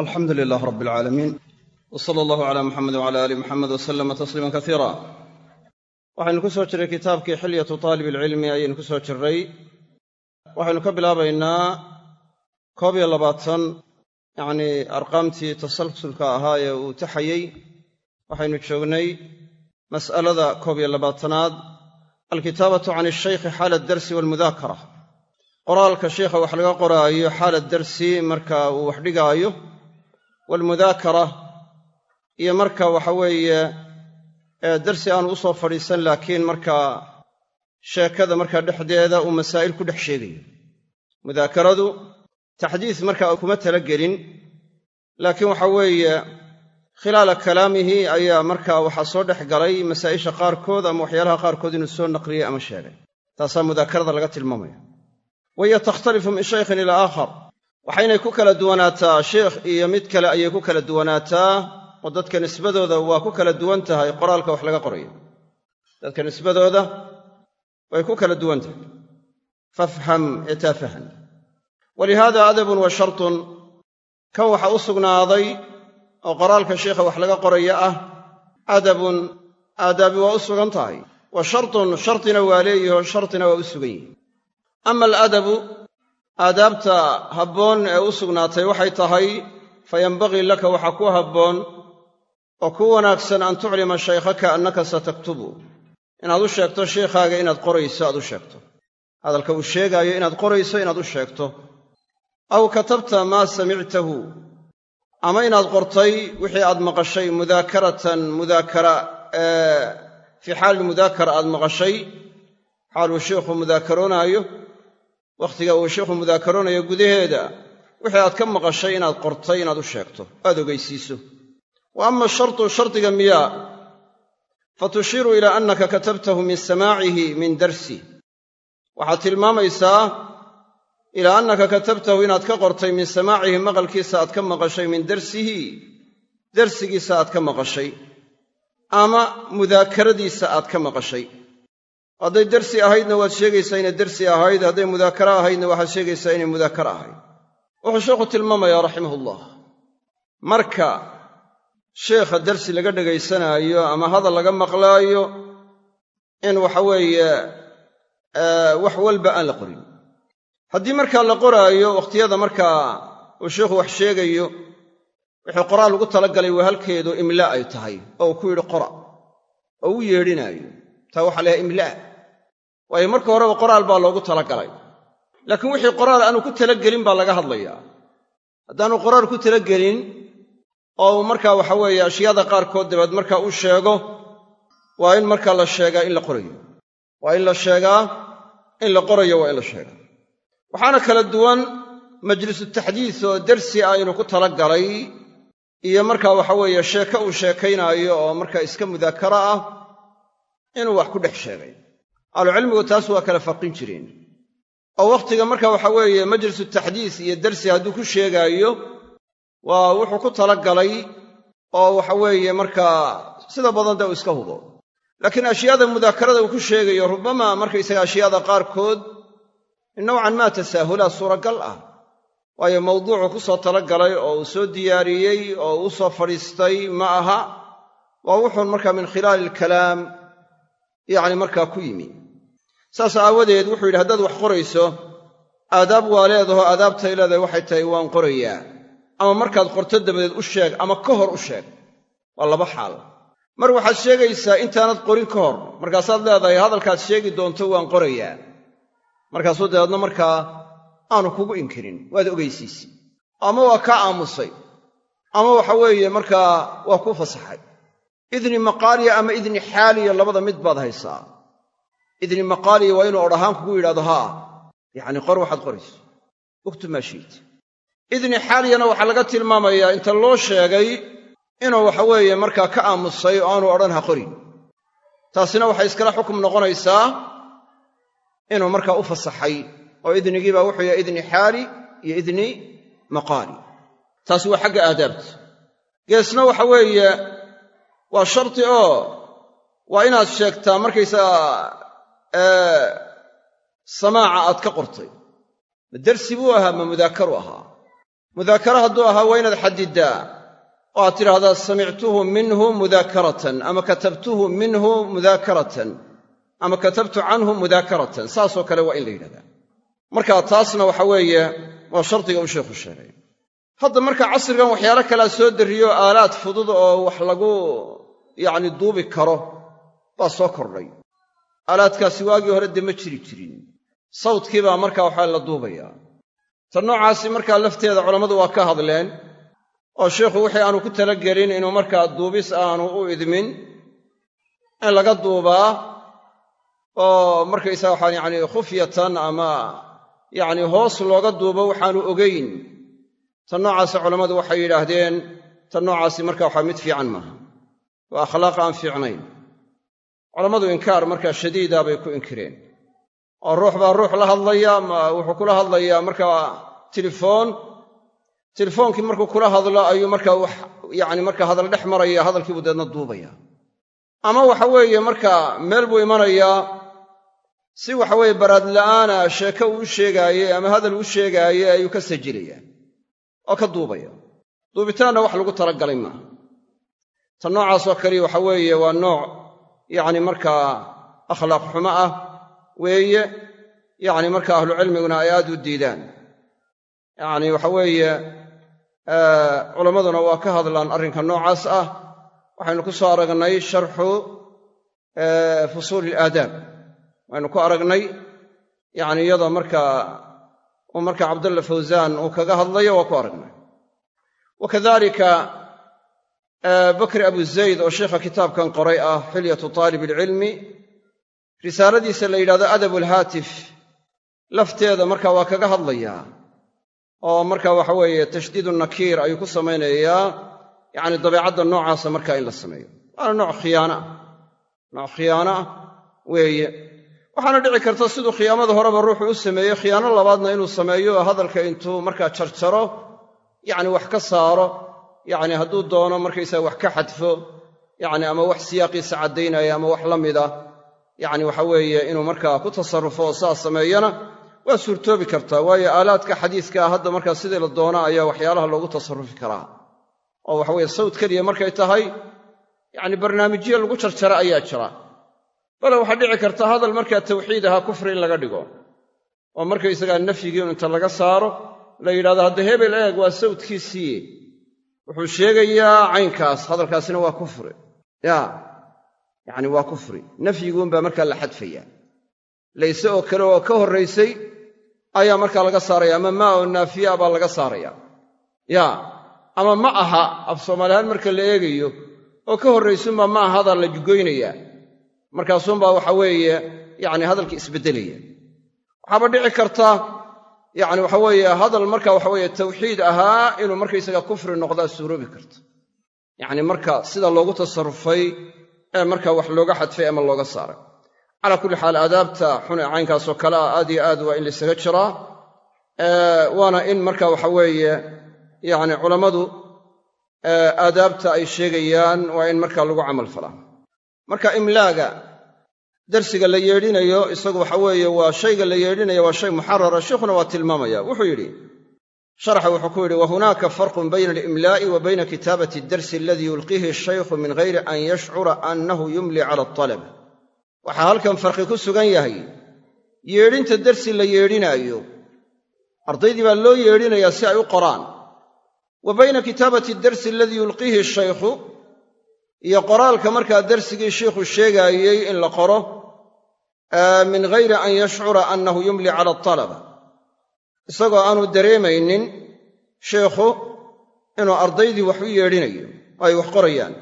alxamdu lilaah rab alcaalamiin w sala allahu cala muxamed wcala aali muxamed wasalama tasliima kasiira waxaynu ku soo jirray kitaabkii xilyatu taalib alcilmi ayaynu ku soo jirray. Waxaynu ka bilaabaynaa koob iyo labaatan yacnii arqaamtii tasalsulka ahaa ee uu taxayey waxaynu joognay mas'alada koob iyo labaatanaad. Alkitaabatu can alshaykhi xaala addarsi waalmudaakara qoraalka sheikha wax laga qoraayo xaala darsi marka uu wax waalmudaakara iyo marka waxa weeye darsi aanu u soo fadhiisan laakiin markaa sheekada markaa dhexdeeda uu masaa'il ku dhex sheegayo. Mudaakaradu taxdiis markaa kuma tala gelin laakiin waxa weeye khilaala kalaamihi ayaa markaa waxaa soo dhex galay masaa'isha qaarkood ama waxyaalaha qaarkood inuu soo naqliyey ama sheegay. Taasaa mudaakarada laga tilmaamaya. Wahiya takhtalifu min shaykhin ilaa aakhar waxaynay ku kala duwanaataa sheikh iyo mid kale ayay ku kala duwanaataa oo dadka nisbadooda waa ku kala duwan tahay qoraalka wax laga qorayo. Dadka nisbadooda way ku kala duwan tahay. Fafham etaa fahan walihaada adabun wa shartun kan waxa u sugnaaday oo qoraalka sheikha wax laga qoraya ah adabun aadaabi waa u sugan tahay. Wa shartun shartina waa leeyihi oo shartina waa u sugan yihi ama aladabu aadaabta habboon ee u sugnaatay waxay tahay fa yenbagii laka waxaa ku habboon oo ku wanaagsan an tuclima shaykhaka annaka sataktubu. Inaad u sheegto sheikhaaga inaad qorayso aad u sheegto. Hadalka uu sheegaayo inaad qorayso inaad u sheegto. Aw katabta maa samictahu. Ama inaad qortay wixii aad maqashay mudaakaratan mudaakara fii xaali mudaakara aad maqashay. Xaaluu sheikhu mudaakaroonaayo wakhtiga uu sheikhu mudaakaroonayo gudaheeda wixii aad ka maqashay inaad qortay inaad u sheegto aad ogeysiiso. Wa ama shartu shardiga miyaa fa tushiiru ilaa annaka katabtahu min samaacihi min darsi. Waxaad tilmaamaysaa ilaa annaka katabtahu inaad ka qortay min samaacihi maqalkiisa aad ka maqashay min darsihi darsigiisa aad ka maqashay. Ama mudaakaradiisa aad ka maqashay hadday darsi ahaydna waad sheegaysaa inay darsi ahayd hadday mudaakara ahaydna waxaad sheegaysaa inay mudaakara ahayd. Wuxuu sheekhu tilmaamayaa raximahullah. Marka sheekha darsi laga dhegaysanaayo ama hadal laga maqlaayo in waxa weeye wax walba aan la qorin. Haddii markaa la qoraayo wakhtiyada markaa uu sheikhu wax sheegayo wixii qoraal ugu talagalay waa halkeedu imlaa ay tahay oo uu ku yidhi qora oo u yeedhinaayo. Taa waxaa layahay imlaa waayo marka horeba qoraal baa loogu talagalay. Laakiin wixii qoraal aanu ku talagelin baa laga hadlayaa haddaanu qoraal ku talagelin oo markaa waxa weeye ashyaada qaarkood dabeed markaa uu sheego waa in markaa la sheegaa in la qorayo. Waa in la sheegaa in la qorayo waa in la sheegaa. Waxaana kala duwan majlisu taxdiis oo darsi inuu ku talagalay iyo markaa waxa weeye sheeke uu sheekaynaayo oo markaa iska mudaakara ah inuu wax ku dhex sheegay ahlucilmigu taas waa kala farqin jireen. oo wakhtiga marka waxa weeye majlisu taxdiis iyo darsi hadduu ku sheegaayo waa wuxuu ku talagalay oo waxa weeye markaa sida badan dee uu iska hubo. Laakiin ashyaada mudaakarada uu ku sheegayo rubama markaysaga ashyaada qaarkood nowcan maa tasaahulaa suuragal ah. Waayo mawduucu ku soo talagalay oo uu soo diyaariyey oo uu soo fadhiistay ma aha. Waa wuxuun markaa min khilaali alkalaam yacni markaa ku yimi saas aawadeed wuxuu yidhi haddaad wax qorayso aadaab waa leedaho aadaabtay leedahay waxay tahay waan qorayaa. Ama markaad qorto dabadeed u sheeg ama ka hor u sheeg waa laba xaal. Mar waxaad sheegaysaa intaanad qorin ka hor markaasaad leedahay hadalkaad sheegi doonto waan qorayaa. Markaasuu dabeedna markaa aanu kugu inkirin waad ogeysiisay. Ama waa kaa aamusay. Ama waxa weeye markaa waa kuu fasaxay. Idni maqaaliya ama idni xaaliya labada mid baad haysaa idni maqaaliya waa inuu odhahaan kugu yidhahdo haa yacni qor waxaad qorayso. Uktub maa idni xaaliyana waxaa laga tilmaamayaa inta loo sheegay inuu waxa weeye markaa ka aamusay oo aanu odhan ha qorin. Taasina waxay iskala xukum noqonaysaa inuu markaa u fasaxay oo idnigiibaa wuxuu yahay idni xaali iyo idni maqaali. Taasi waa xagga aadaabta. Geesna waxa weeye waa sharti oo waa inaad sheegtaa markaysaga samaaca aad ka qortay. Ma dersi buu ahaa ma mudaakaru ahaa. Mudaakara hadduu ahaa waa inaad xadiddaa oo aad tidhaahdaa samictuhu minhu mudaakaratan ama katabtuhu minhu mudaakaratan ama katabtu canhu mudaakaratan. Saasoo kale waa in la yidhahdaa. Marka taasna waxa weeye waa shardiga uu sheikhu sheegay. Hadda marka casrigan waxyaalo kalea soo darriyo aalaad fudud oo wax lagu yacni duubi karo baa soo kordhay aalaadkaasi waagii hore dee ma jiri jirin. Sawdkii baa markaa waxaa la duubayaa. Ta noocaasi markaa lafteeda culammadu waa ka hadleen oo sheikhu wixii aanu ku talagelin inuu markaa duubis aanu u idmin in laga duubaa oo markaysaga waxaan yacni khufyatan ama yacni hoos looga duubo waxaanu ogayn ta noocaasi culammadu waxay yidhaahdeen ta noocaasi marka waxaa mid fiican maaha. Waa akhlaaq aan fiicnayn culammadu inkaar markaa shadiida bay ku inkireen. Oo ruux baa ruux la hadlaya wuxuu kula hadlayaa markaa telefoon. Telefoonkii markuu kula hadlo ayuu markaa wax yacni markaa hadal dhex maraya hadalkiibuu deedna duubaya. Ama waxa weeye markaa meel buu imanayaa si waxa weeye baraadla'aana sheeko uu sheegaayey ama hadal uu sheegaayey ayuu ka sajilaya oo ka duubaya. Duubitaanna wax lagu talagalay maaha. Ta noocaasoo kaliya waxa weeye waa nooc yacni markaa akhlaaq xumo ah weeye. Yacni marka ahlucilmiguna ay aad u diidaan. Yacni waxa weeye culammaduna waa ka hadlaan arrinka noocaas ah. Waxaynu ku soo aragnay sharxu fusuuli ilaadaab waynu ku aragnay yacni iyadoo markaa uu marka cabdalla fawsaan uu kaga hadlayo waa ku aragnay. Wa kadalika bakri abu zayd oo sheikha kitaabkan qoray ah xilyatu taalib alcilmi risaaladiisa la yidhahdo adabu alhaatif lafteeda marka waa kaga hadlayaa oo marka waxa weeye tashdiidu nakiir ayuu ku samaynayaa yacni dabeecadda noocaasa marka in la sameeyo. Waana nooc khiyaana ah nooc khiyaano ah weeye. Waxaana dhici karta siduu khiyaamada horeba ruuxu u sameeyey khiyaano labaadna inuu sameeyo oo hadalka intuu markaa jarjaro yacni wax ka saaro yacni hadduu doono markaysaga wax ka xadfo yacni ama wax siyaaqiisa caddaynaya ama wax la mida yacni waxa weeye inuu markaa ku tasarrufo oo saas sameeyana waa suurtoobi kartaa. Waayo aalaadka xadiiska hadda markaa sidii la doona ayaa waxyaalaha loogu tasarrufi karaa. Oo waxaweye sawd keliya markay tahay yacni barnaamijyo lagu jarjara ayaa jira. Bale waxaa dhici karta hadal markaa tawxiid ahaa kufri in laga dhigo. Oo markaysagaa nafyigii inta laga saaro la yidhahdo hadda hebel eeg waa sawdkiisii wuxuu sheegayaa caynkaas hadalkaasina waa kufri. Ya yacni waa kufri. Nafyiguunbaa markaa la xadfayaa layse oo kale oo ka horraysay ayaa markaa laga saaraya. Ama maa oo naafiya baa laga saaraya. Ya ama ma aha af soomaalihaan marka la eegayo oo ka horraysunbaa ma aha hadaa la jugoynayaa markaasuunbaa waxa weeye yacni hadalkii isbeddelaya waxaaba dhici karta yacni waxa weeye hadal marka waxa weeye tawxiid ahaa inuu markaysaga kufri noqdaa suuroobi karta yacni marka sida loogu tasarrufay ee marka wax looga xadfay ama looga saaray. Calaa kulli xaal aadaabta xun ee caynkaasoo kale ah aad iyo aad waa in laysaga jiraa. Waana in marka waxa weeye yacni culammadu aadaabta ay sheegayaan waa in marka lagu camal falaa marka imlaaga darsiga la yeedhinayo isagu waxa weeye waa shayga la yeedhinayo waa shay muxarara sheikhuna waa tilmaamaya. Wuxuu yidhi sharaxa wuxuu ku yidhi wa hunaaka farqun bayna alimlaa'i wa bayna kitaabati addarsi aladii yulqiihi shaykhu min gayri an yashcura annahu yumli cala altalab waxaa halkan farqi ku sugan yahay yeedhinta darsi la yeedhinaayo ardaydii baa loo yeedhinayaa si ay u qoraan. Wa bayna kitaabati darsi aladii yulqiihi shaykhu iyo qoraalka markaa darsigii shiikhu sheegaayey in la qoro min gayri an yashcura annahu yumli cala altalaba isagoo aanu dareemaynin sheikhu inuu ardaydii wax u yeedhinayo oo ay wax qorayaan.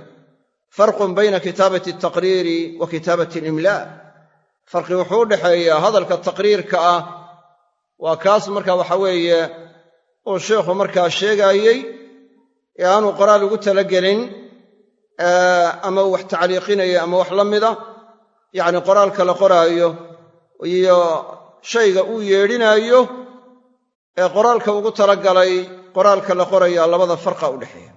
Farqun bayna kitaabati altaqriiri wa kitaabati alimlaa farqi wuxuu u dhexeeyaa hadalka taqriirka ah. Waa kaas marka waxa weeye uu sheikhu markaa sheegaayey ee aanu qoraal ugu talagelin ama uu wax tacliiqinayo ama wax la mida yacni qoraalka la qoraayo iyo shayga uu yeedhinaayo ee qoraalka ugu talagalay qoraalka la qoraya labada farqa u dhexeeya.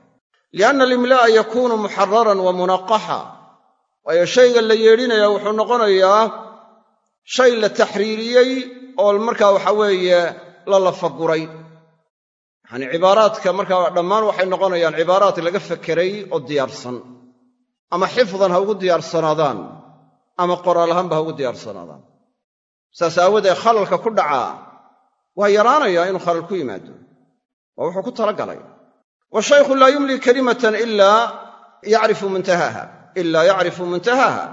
Lianna alimlaa'a yakuunu muxararan wa munaqaxa waayo shayga la yeedhinaya wuxuu noqonayaa shay la taxriiriyey oo markaa waxa weeye la lafaguray yacanii cibaaraadka markaa dhammaan waxay noqonayaan cibaaraad laga fekeray oo diyaarsan. Ama xifdan ha ugu diyaarsanaadaan. Ama qoraal ahaanba ha ugu diyaarsanaadaan. Saas aawoodee khalalka ku dhacaa waa yaraanayaa inuu khalal ku yimaado. Waa wuxuu ku talagalay. Washaykhu laa yumli kalimatan ilaa yacrifu muntahaaha. Ilaa yacrifu muntahaaha.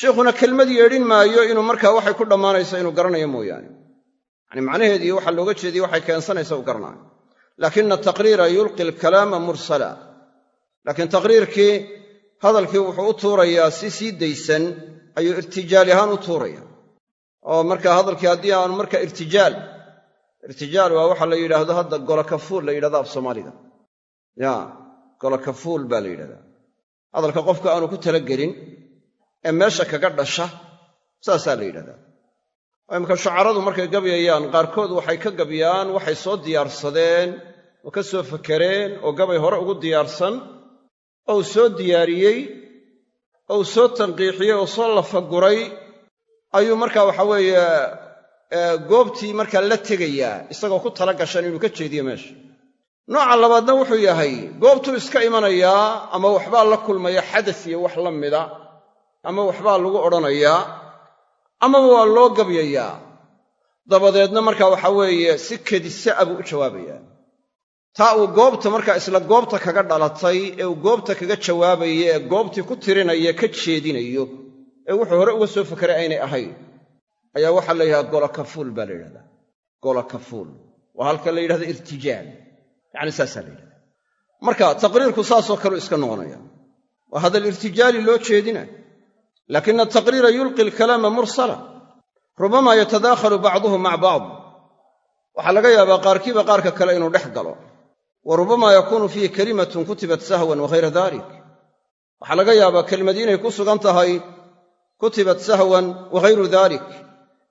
Sheikhuna kelmad yeedhin maayo inuu markaa waxay ku dhammaanayso inuu garanayo mooyaane yacni macnaheedii waxaa looga jeediye waxay keensanaysa u garanaayo laakina taqriira yulqi alkalaama mursala. Laakiin taqriirkii hadalkii wuxuu u tuurayaa si sii daysan ayuu irtijaali ahaan u tuuraya. Oo markaa hadalkii haddii aanu marka irtijaal irtijaal waa waxa la yidhaahdo hadda golokafuul la yidhahdo af soomaaliga ya golokafuul baa la yidhahdaa. Hadalka qofka aanu ku talagelin ee meesha kaga dhasha saasaa la yidhahdaa oo imika shucaradu markay gabyayaan qaarkood waxay ka gabyaan waxay soo diyaarsadeen oo ka soo fakereen oo gabay hore ugu diyaarsan oo uu soo diyaariyey oo uu soo tanqiixiyey oo soo lafaguray. Ayuu markaa waxa weeye goobtii markaa la tegayaa isagoo ku tala gashan inuu ka jeediyo meesha. Nooca labaadna wuxuu yahay goobtuu iska imanayaa ama waxbaa la kulmaya xadas iyo wax la mida ama waxbaa lagu odhanayaa amaba waa loo gabyayaa dabadeedna markaa waxa weeye si kedisa a buu u jawaabayaa taa uu goobta markaa isla goobta kaga dhalatay ee uu goobta kaga jawaabaye ee goobtii ku tirinaya ka jeedinayo. Ee wuxuu hore uga soo fakeray aynay ahayn. Ayaa waxaa la yidhahda golokafuul baa la yidhahdaa. Golokafuul waa halka la yidhahdo irtijaal. Yacni saasaa la yidhahda marka taqriirku saasoo kaleu iska noqonaya waa hadal irtijaali loo jeedina laakina ataqriira yulqi alkalaama mursala rubamaa yatadaakhalu bacduhu maca bacd waxaa laga yaabaa qaarkiiba qaarka kale inuu dhex galo wa rubamaa yakuunu fiihi kelimatun kutibat sahwan waghayra dalik waxaa laga yaabaa kelmadii inay ku sugan tahay kutibat sahwan waghayru dalik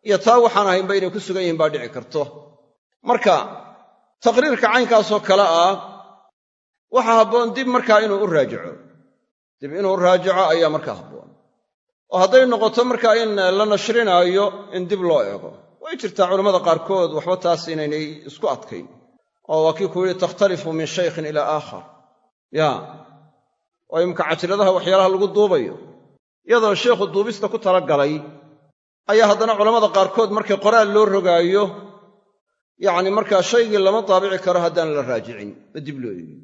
iyo taa waxaan ahaynba inay ku sugan yihiin baa dhici karto marka taqriirka caynkaasoo kale ah waxaa habboon dib markaa inuu u raajico dib inuu u raajico ayaa markaa habboon oo hadday noqoto markaa in la nashrinaayo in dib loo eego. Way jirtaa culammada qaarkood waxba taas inaynay isku adkayn. Oo waa kii ku yidhi takhtalifu min shaykhin ilaa aakhar. Ya oo imka cajiladaha waxyaalaha lagu duubayo. Iyadoo sheikhu duubista ku talagalay ayaa haddana culammada qaarkood markay qoraal loo rogaayo yacni markaa shaygii lama daabici karo haddaan la raajicin oo dib loo eegin.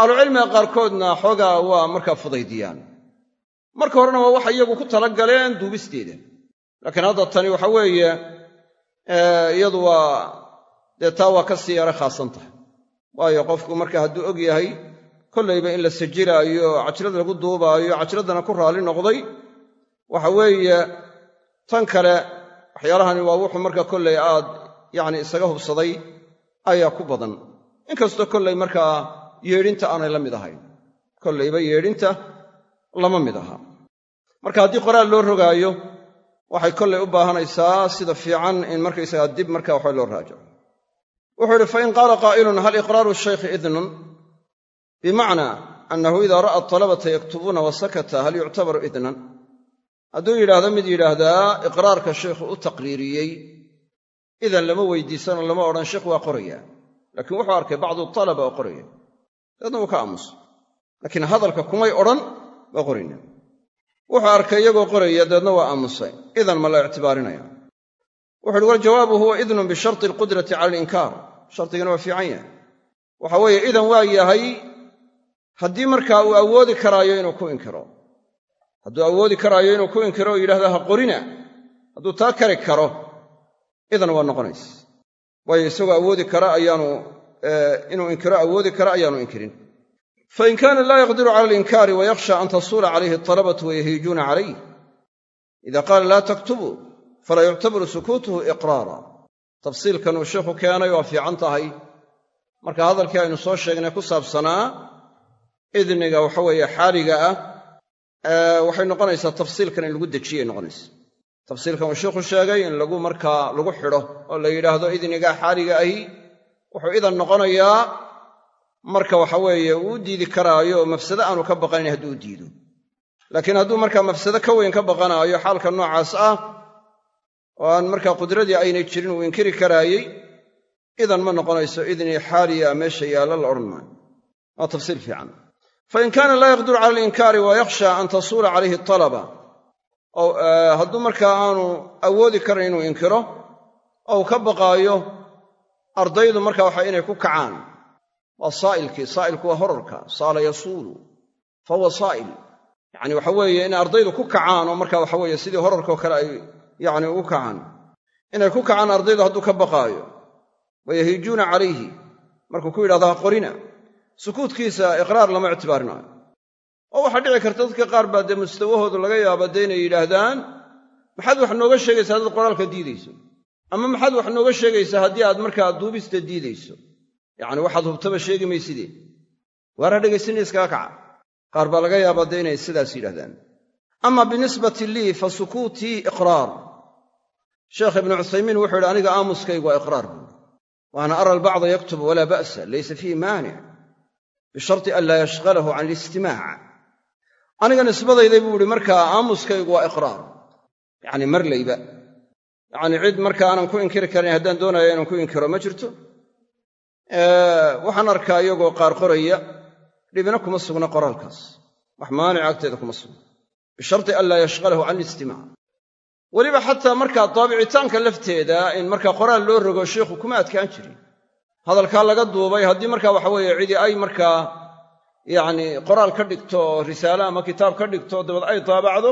Ahlucilmiga qaarkoodna xoogaa waa markaa fudaydiyaan marka horena waa waxay iyagu ku talagaleen duubisteeda laakiin hadda tani waxa weeye iyadu waa dee taa waa ka sii yara khaasan tahay. Waayo qofku marka hadduu og yahay kollayba in la sajilaayo cajlad lagu duubaayo cajladdana ku raalli noqday waxa weeye tan kale waxyaalahani waa wuxuu marka kollay aad yacni isaga hubsaday ayaa ku badan. Inkastoo kollay markaa yeedhinta aanay la mid ahayn. Kollayba yeedhinta lama mid aha marka haddii qoraal loo rogaayo waxay kollay u baahanaysaa sida fiican in markaysagaa dib marka waxa loo raajaco wuxuu idhi fain qaala qaa'ilun hal iqraaru shaykhi idnun? Bimacnaa annahu idaa ra'a atalabata yaktubuuna wa sakata hal yuctabaru idnan? Hadduu yidhaahdo mid yidhaahdaa iqraarka sheikhu u taqriiriyey. Idan lama weydiisanoo lama odhan sheikh waa qoraya. Laakiin wuxuu arkay bacdu talaba oo qoraya. Dabeedna wuu ka aamusa. Laakiin hadalka kumay odhan waa qorayna wuxuu arkay iyagoo qoraya dabeedna waa aamusay. Idan ma la ictibaarinaya wuxu uhi waljawaabu huwa idnun bisharti alqudrati cala alinkaar shardigana waa fiican yahay. Waxa weeye idan waa yahay haddii markaa uu awoodi karaayo inuu ku inkiro. Hadduu awoodi karaayo inuu ku inkiro oo yidhahdo ha qorina hadduu taa kari karo. Idan waa noqonaysa waayo isagoo awoodi kara ayaanu inuu inkiro awoodi kara ayaanu inkirin fain kaana laa yaqdiru cala alinkaari wayakhsha an tasuula calayhi altalabatu wayahiijuuna calayh ida qaala laa taktubuu falaa yuctabaru sukuutuhu iqraara tafsiilkan uu sheikhu keenay waa fiican tahay marka hadalkii aynu soo sheegnay ku saabsanaa idniga waxa weeye xaaliga ah waxay noqonaysaa tafsiilkan in lagu dejiyay noqonaysa tafsiilkan uu sheikhu sheegay in lagu markaa lagu xidho oo la yidhaahdo idniga xaaliga ahi wuxuu idan noqonayaa marka waxa weeye uu diidi karaayo mafsado aanu ka baqanayn hadduu u diido. Laakiin hadduu markaa mafsado ka weyn ka baqanaayo xaalka noocaas ah oo aan markaa qudradii aynay jirin uu inkiri karaayey idan ma noqonayso idnii xaaliya meesha yaalla la odhan maayo. Waa tafsiir fiican. Fain kaana laa yaqdiru cala alinkaari wa yakhsha an tasuula calayhi talaba hadduu markaa aanu awoodi karan inuu inkiro ou ka baqaayo ardaydu marka waxa inay ku kacaan waa saa'ilkii saa'ilku waa horarka saala yasuulu fa huwa saa'il. Yacni waxa weeye inay ardaydu ku kacaan oo marka waxa weeye sidii horarkao kale ay yacni ugu kacaan. Inay ku kacaan ardaydu hadduu ka baqaayo. Wayahiijuuna calayhi. Markuu ku yidhahdo ha qorina sukuudkiisa iqraar lama ictibaarinaayo oo waxaa dhici karta dadka qaar baa dee mustawahoodu laga yaaba dee inay yidhaahdaan maxaad wax nooga sheegaysaa haddaad qoraalka diidayso? Ama maxaad wax nooga sheegaysaa haddii aad markaa duubista diidayso yacni waxaad hubtaba sheegi maysidee waara dhegaysanaya iskaga kaca qaar baa laga yaabaa dee inay sidaas yidhahdaan ama binisbati lii fa sukuutii iqraar. Sheekh ibnu cuthaymiin wuxuu yidhi aniga aamuskaygu waa iqraar buuri wa ana ara albacda yaktubu walaa ba'sa laysa fiihi maanic bisharti an laa yashqalahu can alistimaac. Aniga nisbadayday buu ihi markaa aamuskaygu waa iqraar. Yacni marlayba yacni cid marka aanan ku inkiri karin haddaan doonaya inaan ku inkiro ma jirto waxaan arkaa iyagoo qaar qoraya dhibina kuma sugna qoraalkaas. Wax maanica agteeda kuma sugna. Bisharti an laa can alistimaac weliba xataa markaa daabicitaanka lafteeda in markaa qoraal loo rogo sheikhu kuma adkaan jirin. Hadalkaa laga duubay haddii markaa waxa weeye cidi ay markaa yacni qoraal ka dhigto oo risaale ama kitaab ka dhigto dabad ay daabacdo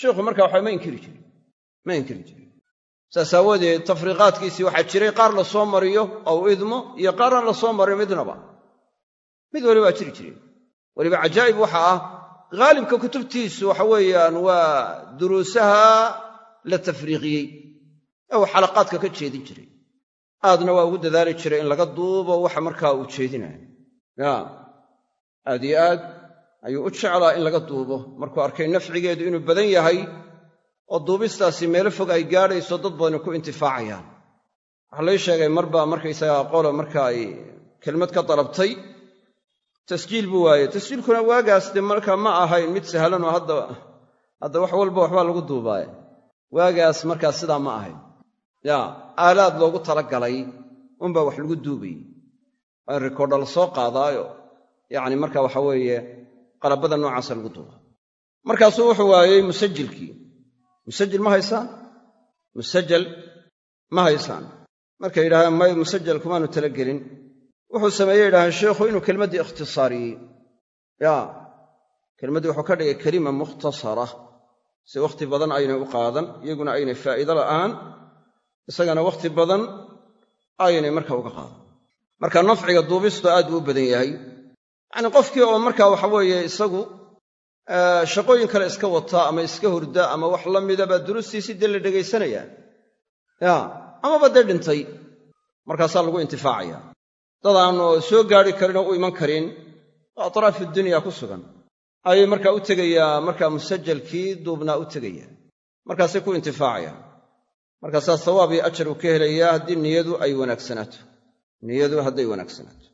sheikhu markaa waxa ma inkiri jirin. Ma inkiri jirin saas aawadeed tafriiqaadkiisii waxaa jiray qaar la soo mariyo ow idmo iyo qaar aan la soo marin midnaba. Mid waliba waa jiri jireen weliba cajaa'ib waxa ah haalibka kutubtiisu waxa weeyaan waa duruusaha la tafriiqiyey uu xalaqaadka ka jeedin jiray. Aadna waa ugu dadaali jiray in laga duubo waxa markaa uu jeedinayo ya aad iyo aad ayuu u jeclaa in laga duubo. Markuu arkay nafcigeedu inuu badan yahay oo duubistaasi meelo fog ay gaadhayso dad badani ku intifaacayaan. Waxaa lay sheegay marbaa markaysagaa qolo marka ay kelmad ka dalabtay. Tasjiil buu waaye tasjiilkuna waagaas dee marka ma ahayn mid sahlan oo hadda hadda wax walba waxbaa lagu duubaaye waagaas markaa sidaa ma ahayn. Ya aalaad loogu talagalay unbaa wax lagu duubayey waa in rikoordha la soo qaadaayo. Yacni marka waxa weeye qalabada noocaasa lagu duuba markaasuu wuxuu waayey musajilkii musajil ma haysaan? Musajal ma haysaan. Markay yidhahdeen may musajal kumaanu talagelin? Wuxuu sameeyey yidhahdeen sheikhu inuu kelmaddii ikhtisaariyey ya kelmaddii wuxuu ka dhigay kelima mukhtasara. Si wakhti badan aynay u qaadan iyaguna aynay faa'iido la'aan isagana wakhti badan aynay marka uga qaadan. Marka nafciga duubistu aad buu u badan yahay. Yacnii qofkii oo marka waxa weeye isagu shaqooyin kale iska wata ama iska hurda ama wax la mida baa durustiisii dee la dhegaysanayaa ya amaba dee dhintay. Markaasaa lagu intifaacaya. Dad aanu soo gaari karin oo u iman karin oo atraafi dunya ku sugan. Ayay markaa u tegayaa markaa musajalkii duubnaa u tegaya. Markaasay ku intifaacayaan markaasaa sawaab iyo ajar uu ka helayaa haddii niyadu ay wanaagsanaato niyadu hadday wanaagsanaato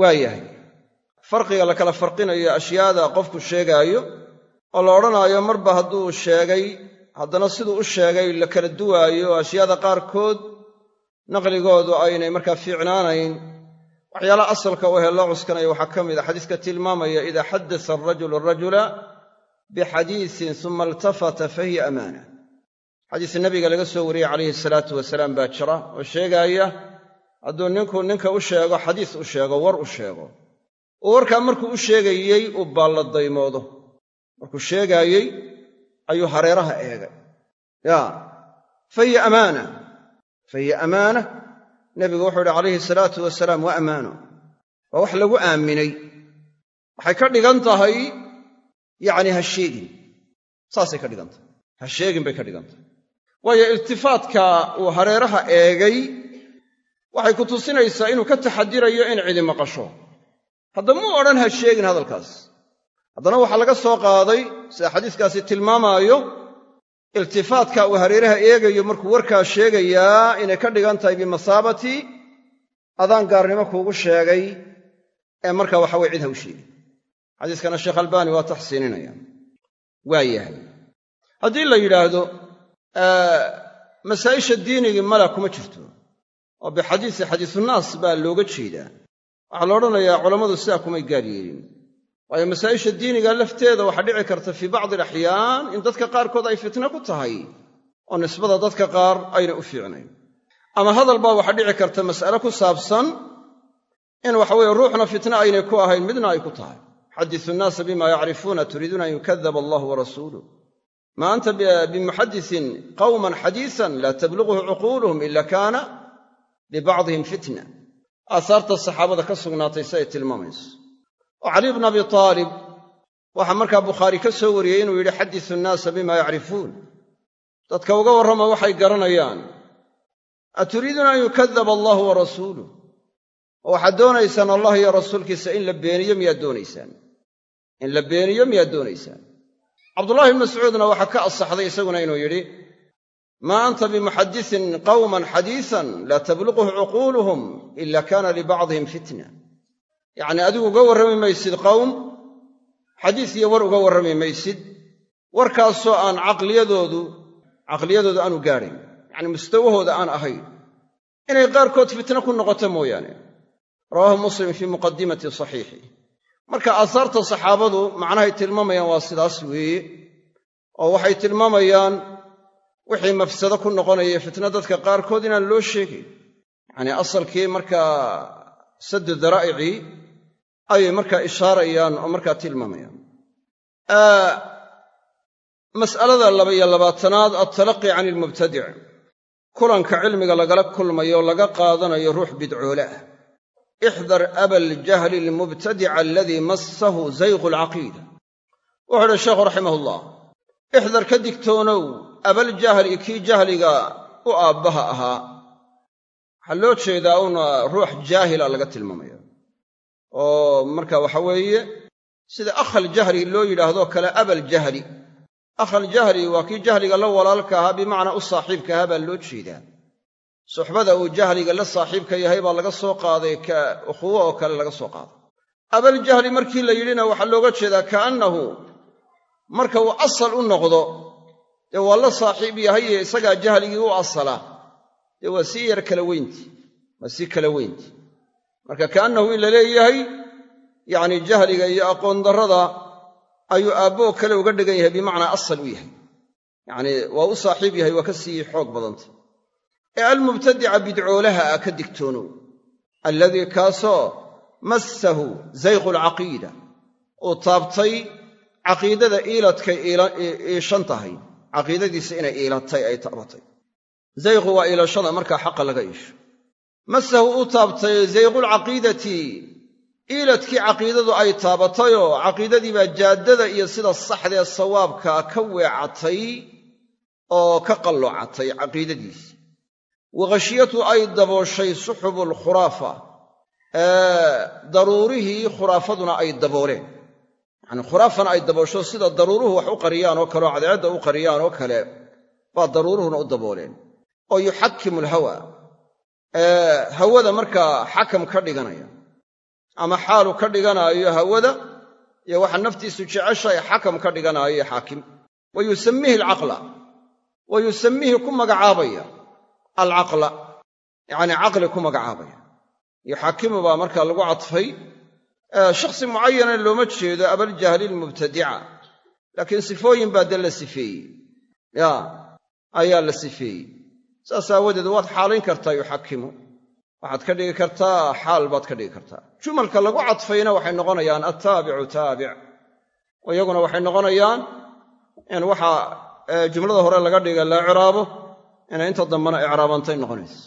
waa yahay farqiga la kala farqinayo ashyaada qofku sheegaayo oo la odhanaayo marba hadduu sheegay haddana siduu u sheegay la kala duwaayo ashyaada qaarkood naqligoodu aynay markaa fiicnaanayn. Waxyaalaha asalka u hee loo cuskanaya waxaa ka mid a xadiiska tilmaamaya idaa xaddasa arajulu arajula bixadiisin suma iltafata fa hiya amaana. Xadiis nabiga laga soo wariyey calayhi salaatu wasalaam baa jira oo sheegaaya hadduu ninku ninka u sheego xadiis u sheego war u sheego oo warkaa markuu u sheegayey uu baalladdaymoodo markuu sheegaayey ayuu hareeraha eegay. Ya fa hiya amaana. Fa hiya amaana nebigu wuxuu yidhi calayhi salaatu wasalaam waa ammaano waa wax lagu aaminay. Waxay ka dhigan tahay yacni ha sheegin. Saasay ka dhigan tahay. Ha sheegin bay ka dhigan tahay. Waayo iltifaatka uu hareeraha eegay waxay ku tusinaysaa inuu ka taxadirayo in cidi maqasho hadda muu odhan ha sheegin hadalkaas. Haddana waxaa laga soo qaaday sida xadiiskaasi tilmaamaayo iltifaatka uu hareeraha eegayo markuu warkaa sheegayaa inay ka dhigan tahay bimasaabati adaan gaarnimo kuugu sheegay ee markaa waxa weye cid ha u sheegin. Xadiiskana sheekh albaani waa taxsiininaya. Waa yahay. Haddii la yidhaahdo masaa'isha diinigii mala kuma jirto oo bixadiisi xadiisunaas baa looga jeedaa waxaa la odhanayaa culammadu sidaa kumay gaar yeelin. Waayo masaa'isha diiniga lafteeda waxaa dhici karta fii bacdi alaxyaan in dadka qaarkood ay fitno ku tahay oo nisbada dadka qaar ayna u fiicnayn. Ama hadal baa waxaa dhici karta mas'ale ku saabsan in waxaweye ruuxna fitno aynay ku ahayn midna ay ku tahay. Xadisu nnaasa bima yacrifuuna turiiduuna an yukadaba allahu warasuuluh ma anta bimuxadisin qawman xadiisan laa tablughu cuquuluhum ila kaana bibacdihim fitna aasaarta saxaabada ka sugnaatay si ay tilmaamayso. Oo cali bn abi aalib waxaa markaa bukhaari ka soo wariyey inuu yidhi xadisu nnaasa bima yacrifuun. Dadka uga warrama waxay garanayaan aturiiduuna an yukadaba allahu warasuuluh oo waxaad doonaysaan allah iyo rasuulkiisa in la beeniyo miyaad doonaysaan? In la beeniyo miyaad doonaysaan? Cabdullahi bn mascuudna waxaa ka asaxday isaguna inuu yidhi maa anta bimuxadisin qawman xadiisan laa tablughu cuquuluhum ila kaana libacdihim fitna. Yacnii adigu uga warrami maysid qowm xadiis iyo war uga warrami maysid warkaasoo aan caqliyadoodu caqliyadoodu aanu gaadhayn yacni mustawahooda aan ahayn. Inay qaarkood fitno ku noqoto mooyaane. Rawaahu muslim fii muqadimati saxiixi. Marka aasaarta saxaabadu macnahay tilmaamayaan waa sidaas weeye oo waxay tilmaamayaan wixii mafsado ku noqonaya fitno dadka qaarkood inaan loo sheegayn yacnii asalkii markaa saddu daraa'icii ayay markaa ishaarayaan oo markaa tilmaamayaan. Mas'alada laba iyo labaatanaad altalaqi can ilmubtadic kulanka cilmiga lagala kulmayo laga qaadanayo ruux bidcoole ah ixdar abaljahli almubtadica aladii massahu zayqu alcaqiida wuxuu uhi sheekhu raximahullah ixdar ka digtoonow abaljahli kii jahliga u aabbaha ahaa waxaa loo jeedaa una ruux jaahila laga tilmaamaya oo marka waxa weeye sida akhal jahli loo yidhaahdoo kale abaljahli akhal jahli waa kii jahliga la walaalka ahaa bimacnaa u saaxiibka ahaa baa loo jeedaa. Suxbada uu jahliga la saaxiibka yahay baa laga soo qaaday ka ukhuwo oo kale laga soo qaaday. Abaljahli markii la yidhina waxaa looga jeedaa kaannahu marka uu asal u noqdo dee waa la saaxiib yahaye isagaa jahligii u asala. Dee waa sii yar kala weynti waa sii kala weynti. Marka kaannahu in la leeyahay yacni jahliga iyo aqoon darrada ayuu aabboo kale uga dhigan yahay bimacnaa asal u yahay. Yacnii waa u saaxiib yahay waa ka sii xoog badanta. Ee almubtadica bidcoolaha ah ka digtoonow alladii kaasoo massahu zayqu alcaqiida uu taabtay caqiidada iiladkay iishan tahay caqiidadiisa inay iilatay ay taabatay zayqu waa iilashada markaa xaqa laga iisho. Massahu uu taabtay zayqulcaqiidati iiladkii caqiidadu ay taabatayoo caqiidadii baa jaaddada iyo sida saxdee sawaabkaa ka weecatay oo ka qalloocatay caqiidadiisi wakhashiyatu ay dabooshay suxubu alkhuraafa daruurihii khuraafaduna ay dabooleen yacanii khuraafana ay daboosho sida daruuruhu wax u qariyaan oo kale oo cadceedda u qariyaan oo kale baa daruuruhuna u dabooleen. Oo yuxakimu alhawa hawada markaa xakam ka dhiganaya ama xaalu ka dhiganaayo hawada iyo waxa naftiisu jeceshahay xakam ka dhiganaayo xaakim. Wa yusamiihi alcaqla wa yusamiihi ku magacaabaya alcaqla. Yacnii caqli ku magacaabaya. Yuxakimu baa markaa lagu cadfay shakhsi mucayana looma jeedo abaljahli almubtadica laakiin sifooyin baa dee la sifeeyey. Ya ayaa la sifeeyey. Saas aawadeed waad xaalayn kartaa yuxakimu waxaad ka dhigi kartaa xaal baad ka dhigi kartaa. Jumalka lagu cadfayna waxay noqonayaan attaabicu taabic iyaguna waxay noqonayaan in waxa jumlada hore laga dhiga la icraabo inay inta dambena icraabantay noqonayso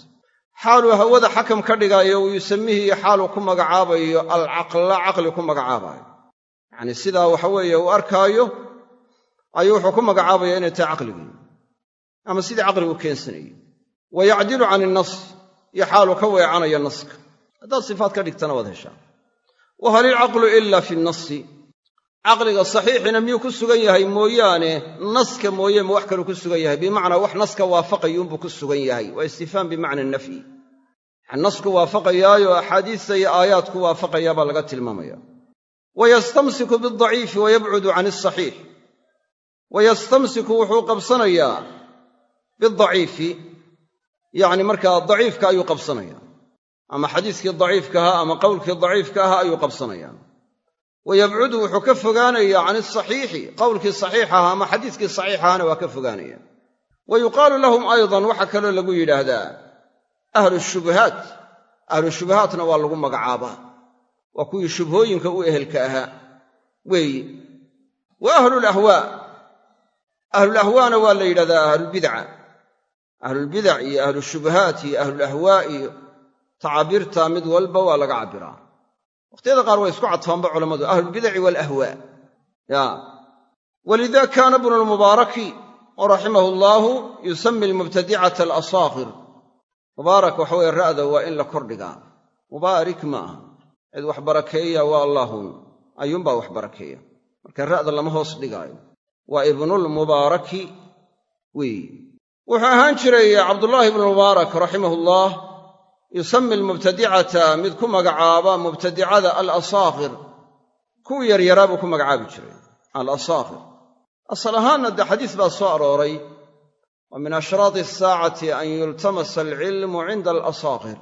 xaaluu hawada xakam ka dhigaayo uu yusamihi iyo xaaluu ku magacaabayo alcaqla caqli ku magacaabayo. Yacnii sidaa waxa weeye uu arkaayo ayuu wuxuu ku magacaabaya inay tahay caqligii ama sidii caqligu keensanayey wa yacdilu can innas iyo xaaluu ka weecanayo naska. Haddaad sifaad ka dhigtana waad heshaa. Wa hal ilcaqlu ila fi nnasi caqliga saxiixina miyuu ku sugan yahay mooyaane? Naska mooye ma wax kaluu ku sugan yahay. Bimacnaa wax naska waafaqayuunbuu ku sugan yahay. Waa istifhaam bimacna nafyi. Nasku waafaqayaayo axaadiista iyo aayaadku waafaqayaa baa laga tilmaamaya. Wa yastamsiku bidaciifi wa yabcudu can asaxiix wa yastamsiku wuxuu qabsanayaa bidaciifi yacni markaa daciifka ayuu qabsanaya ama xadiiskii daciifka ahaa ama qowlkii daciifka ahaa ayuu qabsanaya wa yabcudu wuxuu ka fogaanayaa can isaxiixi qowlkii saxiix ahaa ama xadiiskii saxiix ahaana waa ka fogaanaya. Wa yuqaalu lahum aydan waxaa kaloo lagu yidhaahdaa ahlu shubuhaat ahlu shubuhaatna waa lagu magacaabaa. Waa kuwii shubhooyinka u ehelka ahaa weeyi wa ahlulahwaa ahlulahwaana waa la yidhahdaa ahlulbidca ahlulbidac iyo ahlushubuhaat iyo ahlulahwaa iyo tacaabiirta mid walba waa laga cabbiraa wakhtiyada qaar way isku cadfaanba culammadu ahlulbidaci waalahwaa ya. Walida kaana bnu lmubaaraki raximahu allaahu yusami almubtadicata alasaakir mubaarak waxa weye ra'da waa in la kordhigaa mubaarik ma aha. Cid wax barakeeya waa allaahun ayuunbaa wax barakeeya. Marka ra'da lama hoos dhigaayo. Waa ibnulmubaaraki weeyi wuxuu ahaan jiray cabdullaahi ibnu mubaarak raximahullah yusami almubtadicata mid ku magacaaba mubtadicada alasaakir kuwii yaryaraa buu ku magacaabi jiray alasaakir asal ahaanna dee xadiis baa soo arooray wa min ashraati asaacati an yultamasa alcilmu cinda alasaakir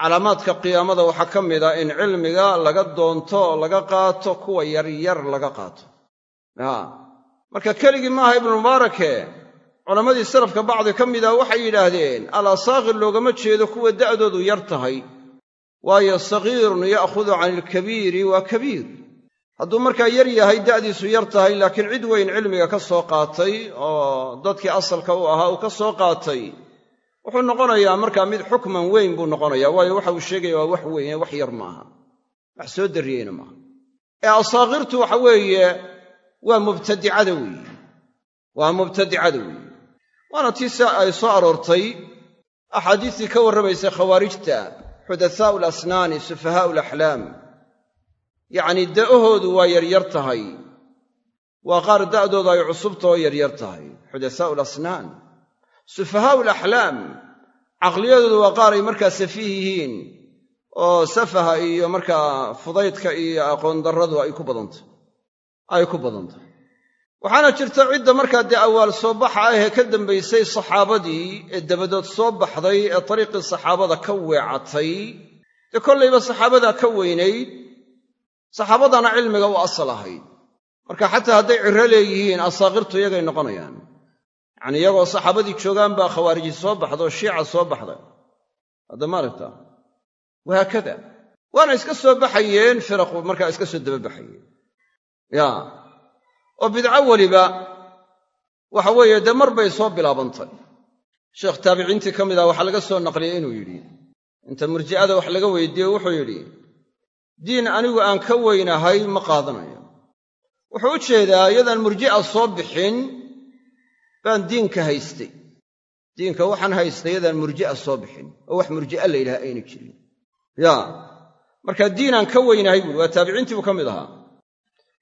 calaamaadka qiyaamada waxaa ka mid a in cilmiga laga doonto oo laga qaato kuwa yaryar laga qaato. Marka keligii maaha ibnumubaarake culammadii salafka bacdi ka mida waxay yidhaahdeen alasaakir loogama jeedo kuwa da'doodu yar tahay. Waayo sagiirun ya'khudu can ilkabiiri waa kabiir. Hadduu markaa yar yahay da'diisu yar tahay laakiin cid weyn cilmiga ka soo qaatay oo dadkii asalka u ahaa uu ka soo qaatay wuxuu noqonayaa markaa mid xukman weyn buu noqonayaa. Waayo waxa uu sheegaya waa wax weyn ee wax yar maaha. Wax soo darriyeyna maaha. Ee asaakirtu waxa weeye waa mubtadicada weeye. Waa mubtadicada weeye waana tii se ay soo aroortay axaadiistii ka warramaysay khawaarijta xudathaa'u alasnaani sufahaa'u alaxlaam yacnii da'ahoodu waa yaryar tahay. Waa qaar da'dooda ay cusubta oo yaryar tahay. Xudathaa'u alasnaan sufahaa'u alaxlaam caqliyadoodu waa qaar ay markaa safiih yihiin oo safaha iyo markaa fudaydka iyo aqoon darradu ay ku badantay ay ku badantay waxaana jirta cidda markaa dee awaal soo baxa ah ee ka dambaysay saxaabadii ee dabadood soo baxday ee dariiqii saxaabada ka weecatay. Dee kollayba saxaabadaa ka weynayd saxaabadana cilmiga u asal ahayd. Marka xataa hadday ciro leeyihiin asaakirtu iyagay noqonayaan. Yacanii iyagoo saxaabadii joogaan baa khawaariji soo baxda oo shiica soo baxda. Hadda maaragta wahaakada waana iska soo baxayeen firaqu markaa iska soo dababaxayeen. Ya oo bidco weliba waxa weeye dee mar bay soo bilaabantay. Sheekh taabiciintii ka mid ah waxaa laga soo naqliyey inuu yidhi inta murji'ada wax laga weydiiye wuxuu yidhi diin anigu aan ka weynahay ma qaadanayo. Wuxuu u jeedaa iyadaan murji'a soo bixin baan diinka haystay. Diinka waxaan haystay iyadaan murji'a soo bixin oo wax murji'a la yidhaha ayna jirin. Yaa marka diinaan ka weynahay buuri waa taabiciintii buu ka mid ahaa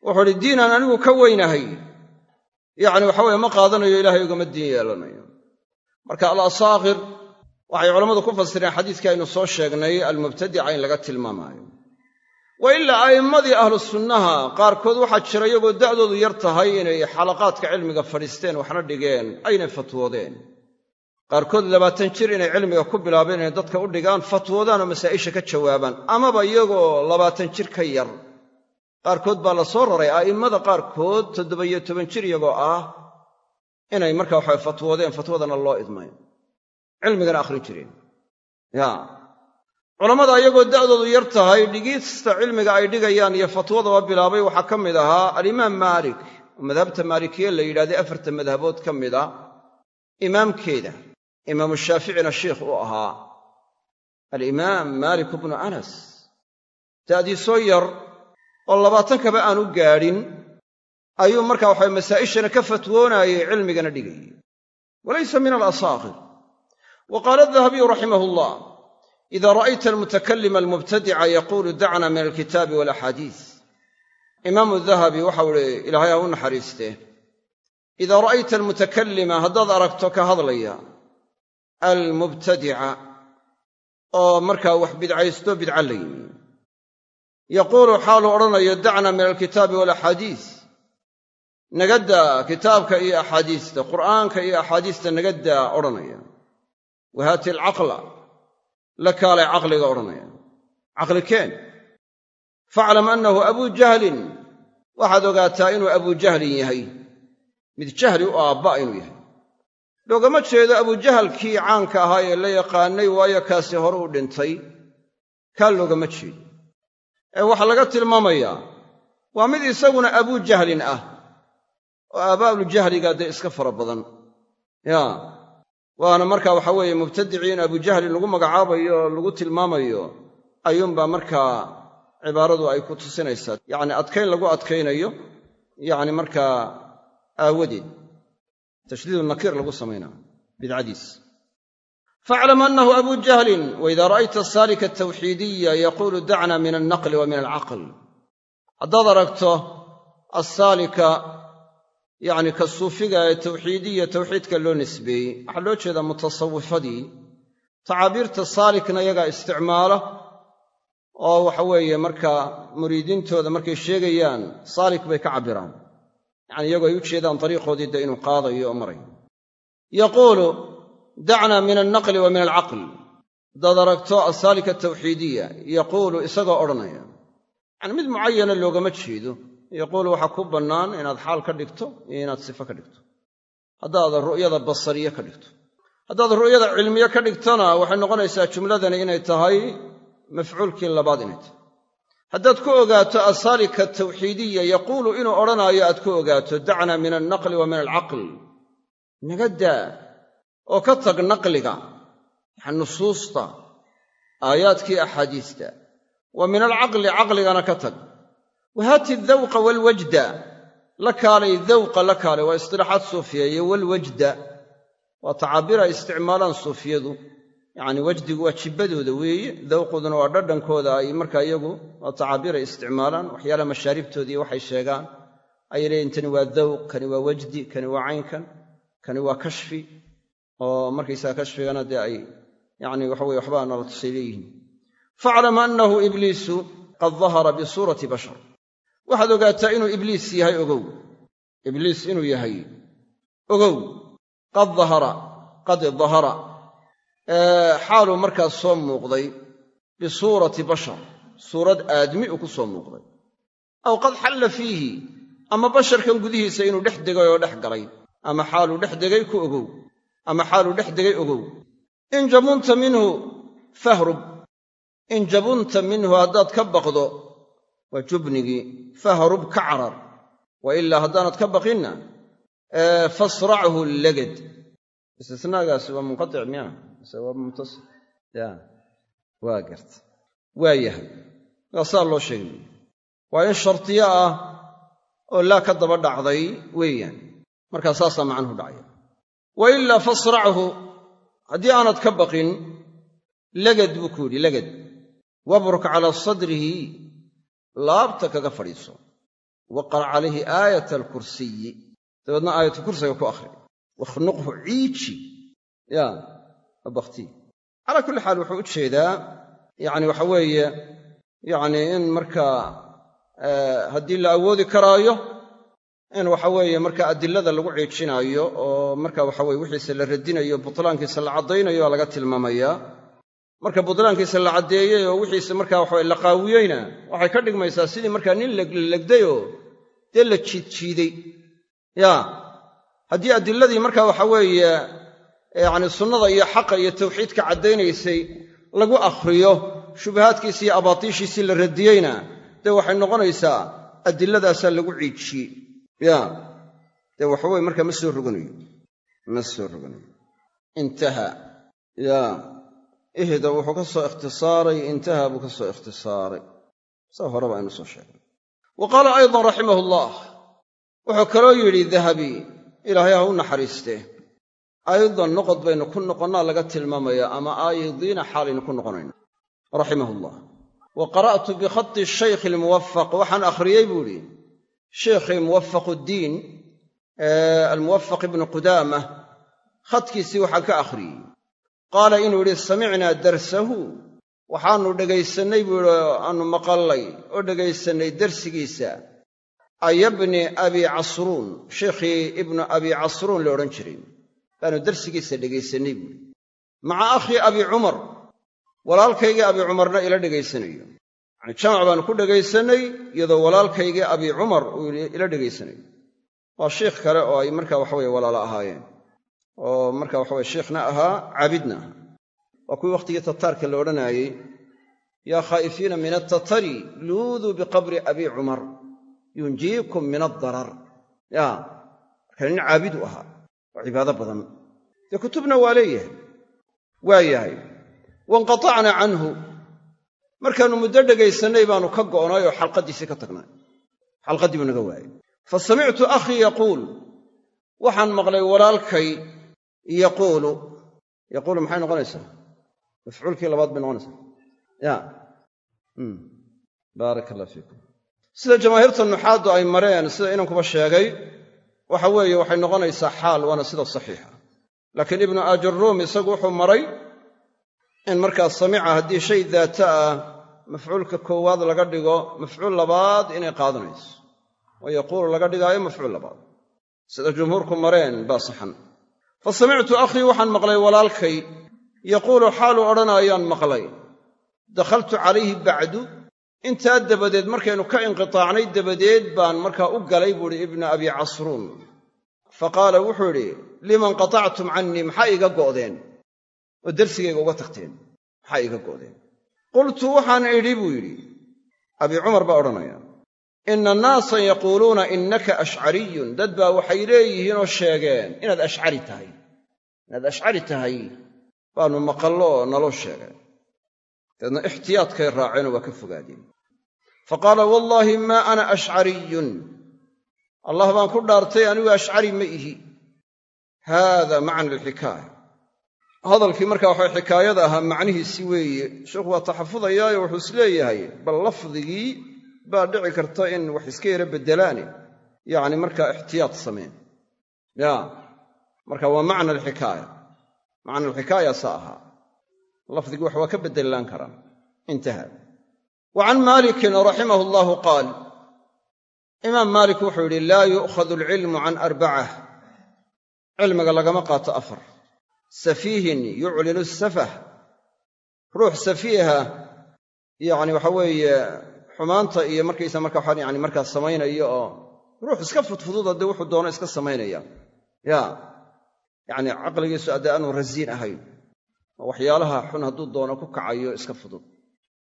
wuxuu idhi diinaan anigu ka weynahay. Yacni waxa weye ma qaadanayo ilaahay ugama diin yeelanayo. Marka alasaakir waxay culammadu ku fasireen xadiiskii aynu soo sheegnay almubtadica in laga tilmaamaayo. Wa ilaa a'immadii ahlu sunnaha qaarkood waxaa jira iyagoo da'doodu yar tahay inay xalaqaadka cilmiga fadhiisteen waxna dhigeen aynay fatwoodeen. Qaarkood labaatan jir inay cilmiga ku bilaabeen inay dadka u dhigaan fatwoodaanoo masaa'isha ka jawaabaan amaba iyagoo labaatan jir ka yar qaarkood baa la soo raray a'immada qaarkood toddoba-iyo toban jir iyagoo ah inay markaa waxay fatwoodeen fatwadana loo idmay. Cilmigana akhrin jireen ya. Culammada iyagoo da'doodu yar tahay dhigista cilmiga ay dhigayaan iyo fatwadaba bilaabay waxaa ka mid ahaa alimaam maalik. Oo madhabta maalikiye la yidhahday afarta madhabood ka mid a. Imaamkeeda imaamu shaaficina shiikh u ahaa. Alimaam maalik bnu anas. Da'diisoo yar oo labaatankaba aan u gaadhin ayuu markaa waxay masaa'ishana ka fatwoonaayey cilmigana dhigayey walaysa min alasaakir. Wa qaala adahabiyu raximah allah ida ra'ayta almutakalima almubtadica yaquulu dacna min alkitaabi walaxaadiis. Imaamu dahabi waxau idhi ilaahay ha u naxariiste. Idaa ra'ayta almutakallima haddaad aragto ka hadlaya almubtadica oo markaa wax bidcaysto bidca la yimi yaquulu xaaluu odhanayo dacna min alkitaabi walaxaadiis nagaddaa kitaabka iyo axaadiista qur'aanka iyo axaadiista nagaddaa odhanaya wahaati alcaqla la kaalay caqliga odhanaya caqli keen faclam annahu abuu jahlin waxaad ogaataa inuu abuu jahlin yahay mid jahli u aabba inuu yahay loogama jeedo abujahalkii caanka ahaa ee la yaqaanay waayo kaasi hore u dhintay kaa loogama jeedo ee waxaa laga tilmaamayaa waa mid isaguna abuu jahlin ah oo aabaa'ul jahliga dee iska fara badan. Yaa waana markaa waxa weeye mubtadicii in abujahlin lagu magacaabayo oo lagu tilmaamayo ayuunbaa markaa cibaaradu ay ku tusinaysaa. Yacni adkayn lagu adkaynayo yacni markaa aawadeed tashdiidu nakiir lagu samaynaayo bidcadiis faclam annahu abuu jahlin waidaa ra'ayta saalika atawxiidiya yaquulu dacna min alnaqli wa min alcaql haddaad aragto assaalika yacni ka suufiga ee tawxiidiya tawxiidka loo nisbeeyey waxaa loo jeedaa mutasawifadii tacaabiirta saalikna iyagaa isticmaala oo waxa weeye markaa muriidiintooda markay sheegayaan saalik bay ka cabbiraan yacni iyagoo ay u jeedaan dariiqoodii dee inuu qaadayo oo marayo dacna min alnaqli wa min alcaql haddaad aragto asaalika atawxiidiya yaquulu isagoo odhanaya yacni mid mucayana loogama jeedo yaquulu waxaa ku bannaan inaad xaal ka dhigto iyo inaad sifo ka dhigto haddaad ru'yada basariye ka dhigto haddaad ru'yada cilmiye ka dhigtona waxay noqonaysaa jumladani inay tahay mafcuulkii labaad inay tahay haddaad ku ogaato asaalika tawxiidiya yaquulu inuu odhanaayo aad ku ogaato dacna min alnaqli wa min alcaql oo ka tag naqliga yani nusuusta aayaadkii axaadiista. Wa min alcaqli caqligana ka tag. Wahaati dawqa waalwajda la kaalay dawqa la kaalay. Waa istilaaxaad suufiyeeye waalwajda waa tacaabiir ay isticmaalaan suufiyadu. Yacni wajdigu waa jibbadooda weeye dawquduna waa dhadhankooda ay markaa iyagu waa tacaabiir ay isticmaalaan. Waxyaalaha mashaaribtoodii waxay sheegaan. Ayay leeyihiin tani waa dawq kani waa wajdi kani waa caynkan kani waa kashfi oo markaysaga kashfigana dee ay yacni waxaweye waxbaa nala tusay leeyihiin faclam annahu ibliisu qad dahara bisuurati bashar. Waxaad ogaataa inuu ibliis yahay ogow. Ibliis inuu yahay ogow. Qad dahara qad dahara xaaluu markaas soo muuqday bisuurati bashar. Suurad aadmi uu ku soo muuqday. Aw qad xalla fiihi. Ama basharkan gudihiisa inuu dhex degay oo dhex galay. Ama xaaluu dhex degay ku ogow ama xaaluu dhex degay ogow. In jabunta minhu fahrub. In jabunta minhu haddaad ka baqdo waa jubnigii fahrub ka carar. Wa ilaa haddaanad ka baqinna fasrachu leged. Istisnaagaasi waa munqatic miya mise waa muntasil ya waa garta waa yahay. Saa loo sheegay waa in shartiyo ah oo laa ka daba dhacday weeyaan. Markaa saasaa macnuhu dhacaya wa ilaa fasrachu haddii aanad ka baqin leged buu ku yidhi leged wabruk calaa sadrihi laabta kaga fadhiiso waqra calayhi aayata alkursiyi dabeedna aayatu kursiga ku akhri wakhnuqhu ciiji ya bakti calaa kulli xaal wuxuu u jeedaa yacni waxa weeye yacni in markaa haddii la awoodi karaayo in waxa weeye marka adilada lagu ciijinaayo oo marka waxa weye wixiise la radinayo butlaankiisa la caddaynayo laga tilmaamayaa marka butlaankiisa la caddeeyey oo wixiise marka waxawe la qaawiyeyna waxay ka dhigmaysaa sidii markaa nin leglegdayoo dee la jiidjiiday ya haddii adiladii marka waxa weeye yacni sunnada iyo xaqa iyo tawxiidka caddaynaysay lagu akhriyo shubahaadkiisi iyo abaatiishiisii la radiyeyna dee waxay noqonaysaa adilladaasaa lagu ciijiyey ya. Dee waxaweye markaa ma soo roganayo. Ma soo roganayo. Intaha. Ya. Ihda wuxuu ka soo ikhtisaaray intaha buu ka soo ikhtisaaray. Saa horeba aynu soo sheegnay. Wa qaala aydan raximahu allah wuxuu kaloo yidhi dahabi ilaahay ha u naxariistee aydan noqod baynu ku noqonnaa laga tilmaamaya ama aayidiina xaalaynu ku noqonayno. Raximahu llah wa qara'tu bikhati shaykhi almuwafaq waxaan akhriyey buu idhi sheikhii muwafaquddiin almuwafaq ibnu qudaamah khadkiisii waxaan ka akhriyey. Qaala inuu yidhi samicnaa darsahu. Waxaannu dhegaysannay buu yidhi aanu maqallay oo dhegaysannay darsigiisa. Ayabni abi casruun. Sheikhii ibnu abi casruun la odhan jiray. Baanu darsigiisa dhegaysannay buuhi maca akhii abi cumar. Walaalkaygii abi cumarna ila dhegaysanayo yacni jamac baanu ku dhegaysanay iyadoo walaalkaygii abi cumar uu ila dhegaysanayo waa shiikh kale oo ay marka waxaweye walaalo ahaayeen oo marka waxaweye shiikhna ahaa caabidna waa kuwii wakhtigii tataarka la odhanaayey yaa khaa'ifiina min altatari luuduu biqabri abi cumar yunjiikum min addarar. Ya marka nin caabid u ahaa oo cibaado badan. Dee kutubna waa leeyahay waa yahay. Wainqatacna canhu markaannu muddo dhegaysannay baanu ka go'nay oo xalqaddiisii ka tagnay. Xalqaddii buu naga waayey fa samictu akhii yaquul. Waxaan maqlay walaalkay yaquulu. Yaquulu maxay noqonaysaa? Mafcuulkii labaad bay noqonaysaa. Ya. Baarak allah fiikum. Sida jamaahiirta nuxaaddu ay mareen sida inankuba sheegay waxa weeye waxay noqonaysaa xaal waana sida saxiixa. Laakiin ibnu ajaruum isagu wuxuu maray in markaa samica haddii shay daata ah mafcuulka koowaad laga dhigo mafcuul labaad inay qaadanayso. Oo yaquulu laga dhigaayo mafcuul labaad. Sida jumhuurku mareen baa saxan. Fa samictu akhii waxaan maqlay walaalkay. Yaquulu xaaluu odhanaayaan maqlay. Dakhaltu calayhi bacdu. Intaa dabadeed markaynu ka inqitaacnay dabadeed baan markaa u galay buuhi ibna abi casruun. Fa qaala wuxuu idhi liman qatactum cannii maxaa iiga go'deen? Oo darsigayga uga tagteen maxaa iiga go'deen qultu waxaan idhi buu yidhi. Abi cumar baa odhanaya inna naasan yaquuluuna innaka ashcariyun. Dad baa waxay leeyihiinoo sheegeen inaad ashcari tahay inaad ashcari tahay baanu maqallo oo naloo sheegeen dabeedna ixtiyaadkay raaceenoo waa ka fogaadeen. Fa qaala wallaahi maa ana ashcariyun. Allah baan ku dhaartay anigu ashcari ma ihi. Haada macna alxikaaya hadalkii markaa waxaa xikaayada ahaa macnihiisi weeye. Sheikhu waa taxafudayaayo wuxuu is leeyahay bal lafdigii baa dhici karta in wax iska yara beddelaane yacni markaa ixtiyaad sameen. Ya marka waa macna alxikaaya macna alxikaaya saa ahaa. Lafdigii wax waa ka beddelaan karaa intaha. Wa can maalikin raximahu allahu qaal imaam maalik wuxuu yidhi laa yu'khadu alcilmu can arbacah. Cilmiga lagama qaato afar safiihin yuclinu safah. Ruux safiiha yacni waxa weeye xumaanta iyo markaysa marka waxaan yani markaa samaynayo oo ruux iska fudfududa dee wuxuu doono iska samaynaya. Ya yacni caqligiisu addee aanu rasiin ahayn waxyaalaha xun hadduu doono ku kacayo iska fudud.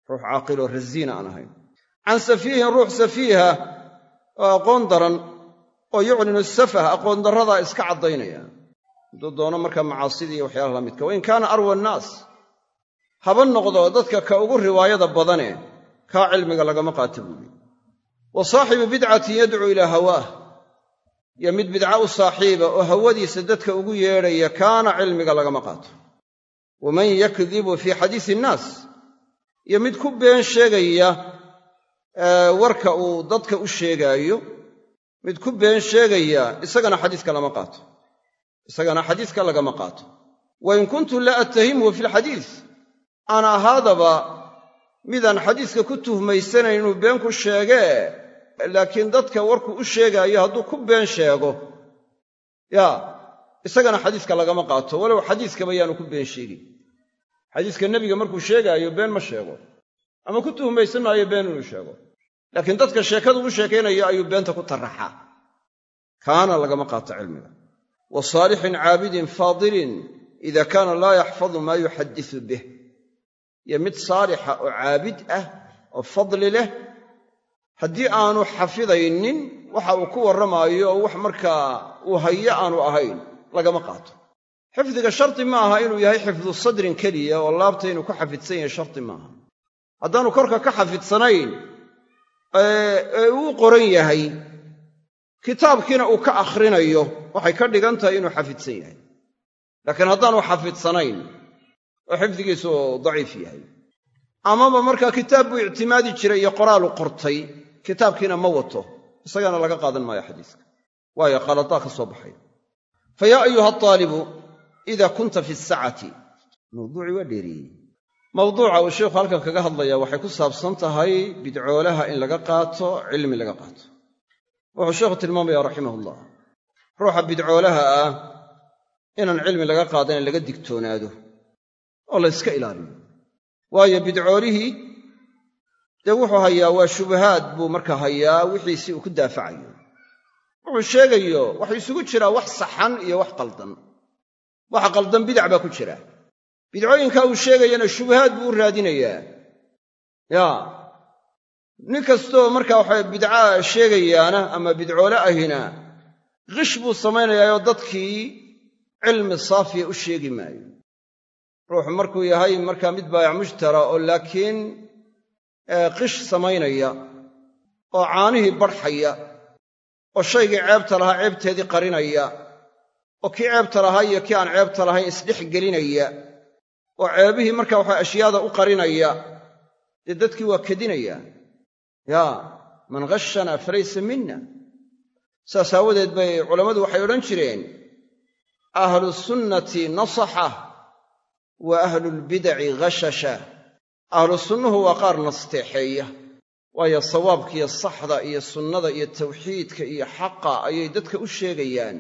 Ruux caaqiloo rasiina aan ahayn. Can safiihin ruux safiiha oo aqoon daran oo yuclinu safah aqoon darradaa iska caddaynaya hadduu doono markaa macaasidii iyo waxyaalaha la midka. Wain kaana arwa annaas. Haba noqdo dadka ka ugu riwaayada badane kaa cilmiga lagama qaato buuyi wa saaxibu bidcatin yadcuu ilaa hawaah iyo mid bidca u saaxiiba oo hawadiisa dadka ugu yeedhaya kaana cilmiga lagama qaato. Waman yakdibu fii xadiisi innaas iyo mid ku been sheegaya warka uu dadka u sheegaayo mid ku been sheegaya isagana xadiiska lama qaato isagana xadiiska lagama qaato. Wa in kuntu la attahimuhu fi lxadiis. Aan ahaadaba midaan xadiiska ku tuhmaysanayn inuu been ku sheegee laakiin dadka warkuu u sheegaayo hadduu ku been sheego. Yaa isagana xadiiska lagama qaato walow xadiiskaba yaanu ku been sheegin. Xadiiska nebiga markuu sheegaayo been ma sheego. Ama ku tuhmaysan maayo been inuu sheego. Laakiin dadka sheekadu u sheekaynayo ayuu beenta ku taraxaa kaana lagama qaato cilmiga wa saalixin caabidin faadilin ida kaana laa yaxfadu maa yuxadisu bih. Iyo mid saalixa oo caabid ah oo fadli leh haddii aanu xafidaynin waxa uu ku warramaayo oo wax markaa uu hayo aanu ahayn lagama qaato. Xifdiga shardi ma aha inuu yahay xifdu sadrin keliya oo laabta inuu ku xafidsan yahay shardi maaha haddaanu korka ka xafidsanayn ee uu qoran yahay kitaabkiina uu ka akhrinayo waxay ka dhigan tahay inuu xafidsan yahay. Laakiin haddaanu xafidsanayn oo xifdigiisu daciif yahay amaba markaa kitaab buu ictimaadi jiray iyo qoraalu qortay kitaabkiina ma wato. Isagana laga qaadan maayo xadiiska. Waayo khaladaa ka soo baxay. Fa yaa ayuha aalibu ida kunta fi sacati. Mawduucii waa dheeriyey mawduuca uu sheikhu halkan kaga hadlaya waxay ku saabsan tahay bidcoolaha in laga qaato cilmi laga qaato wuxuu sheikhu tilmaamaya raximahullah ruuxa bidcoolaha ah inaan cilmi laga qaadanin laga digtoonaado oo la yska ilaaliyo. Waayo bidcoolihii dee wuxuu hayaa waa shubahaad buu markaa hayaa wixiisii uu ku daafacayo. Wuxuu sheegayo waxuu isugu jiraa wax saxan iyo wax qaldan. Waxa qaldan bidac baa ku jira. Bidcooyinkaa uu sheegayana shubahaad buu u raadinayaa. Yaa nin kastoo markaa waxa bidca sheegayaana ama bidcoole ahina qish buu samaynayaayoo dadkii cilmi saafiya u sheegi maayo. Ruuxu markuu yahay markaa mid baayac mushtara oo laakiin qish samaynaya oo caanihii barxaya oo shaygii ceebta lahaa ceebteedii qarinaya oo kii ceebta lahaa iyo kii aan ceebta lahayn isdhex gelinaya oo ceebihii marka waxa ashyaada u qarinaya dee dadkii waa kedinaya yaa man ghashana falaysa minna. Saas aawadeed bay culammadu waxay odhan jireen ahlu sunnati nasaxa wa ahlulbidaci ghashasha. Ahlu sunnuhu waa qaar nasteexeeya waayo sawaabkiiyo saxda iyo sunnada iyo tawxiidka iyo xaqa ayay dadka u sheegayaan.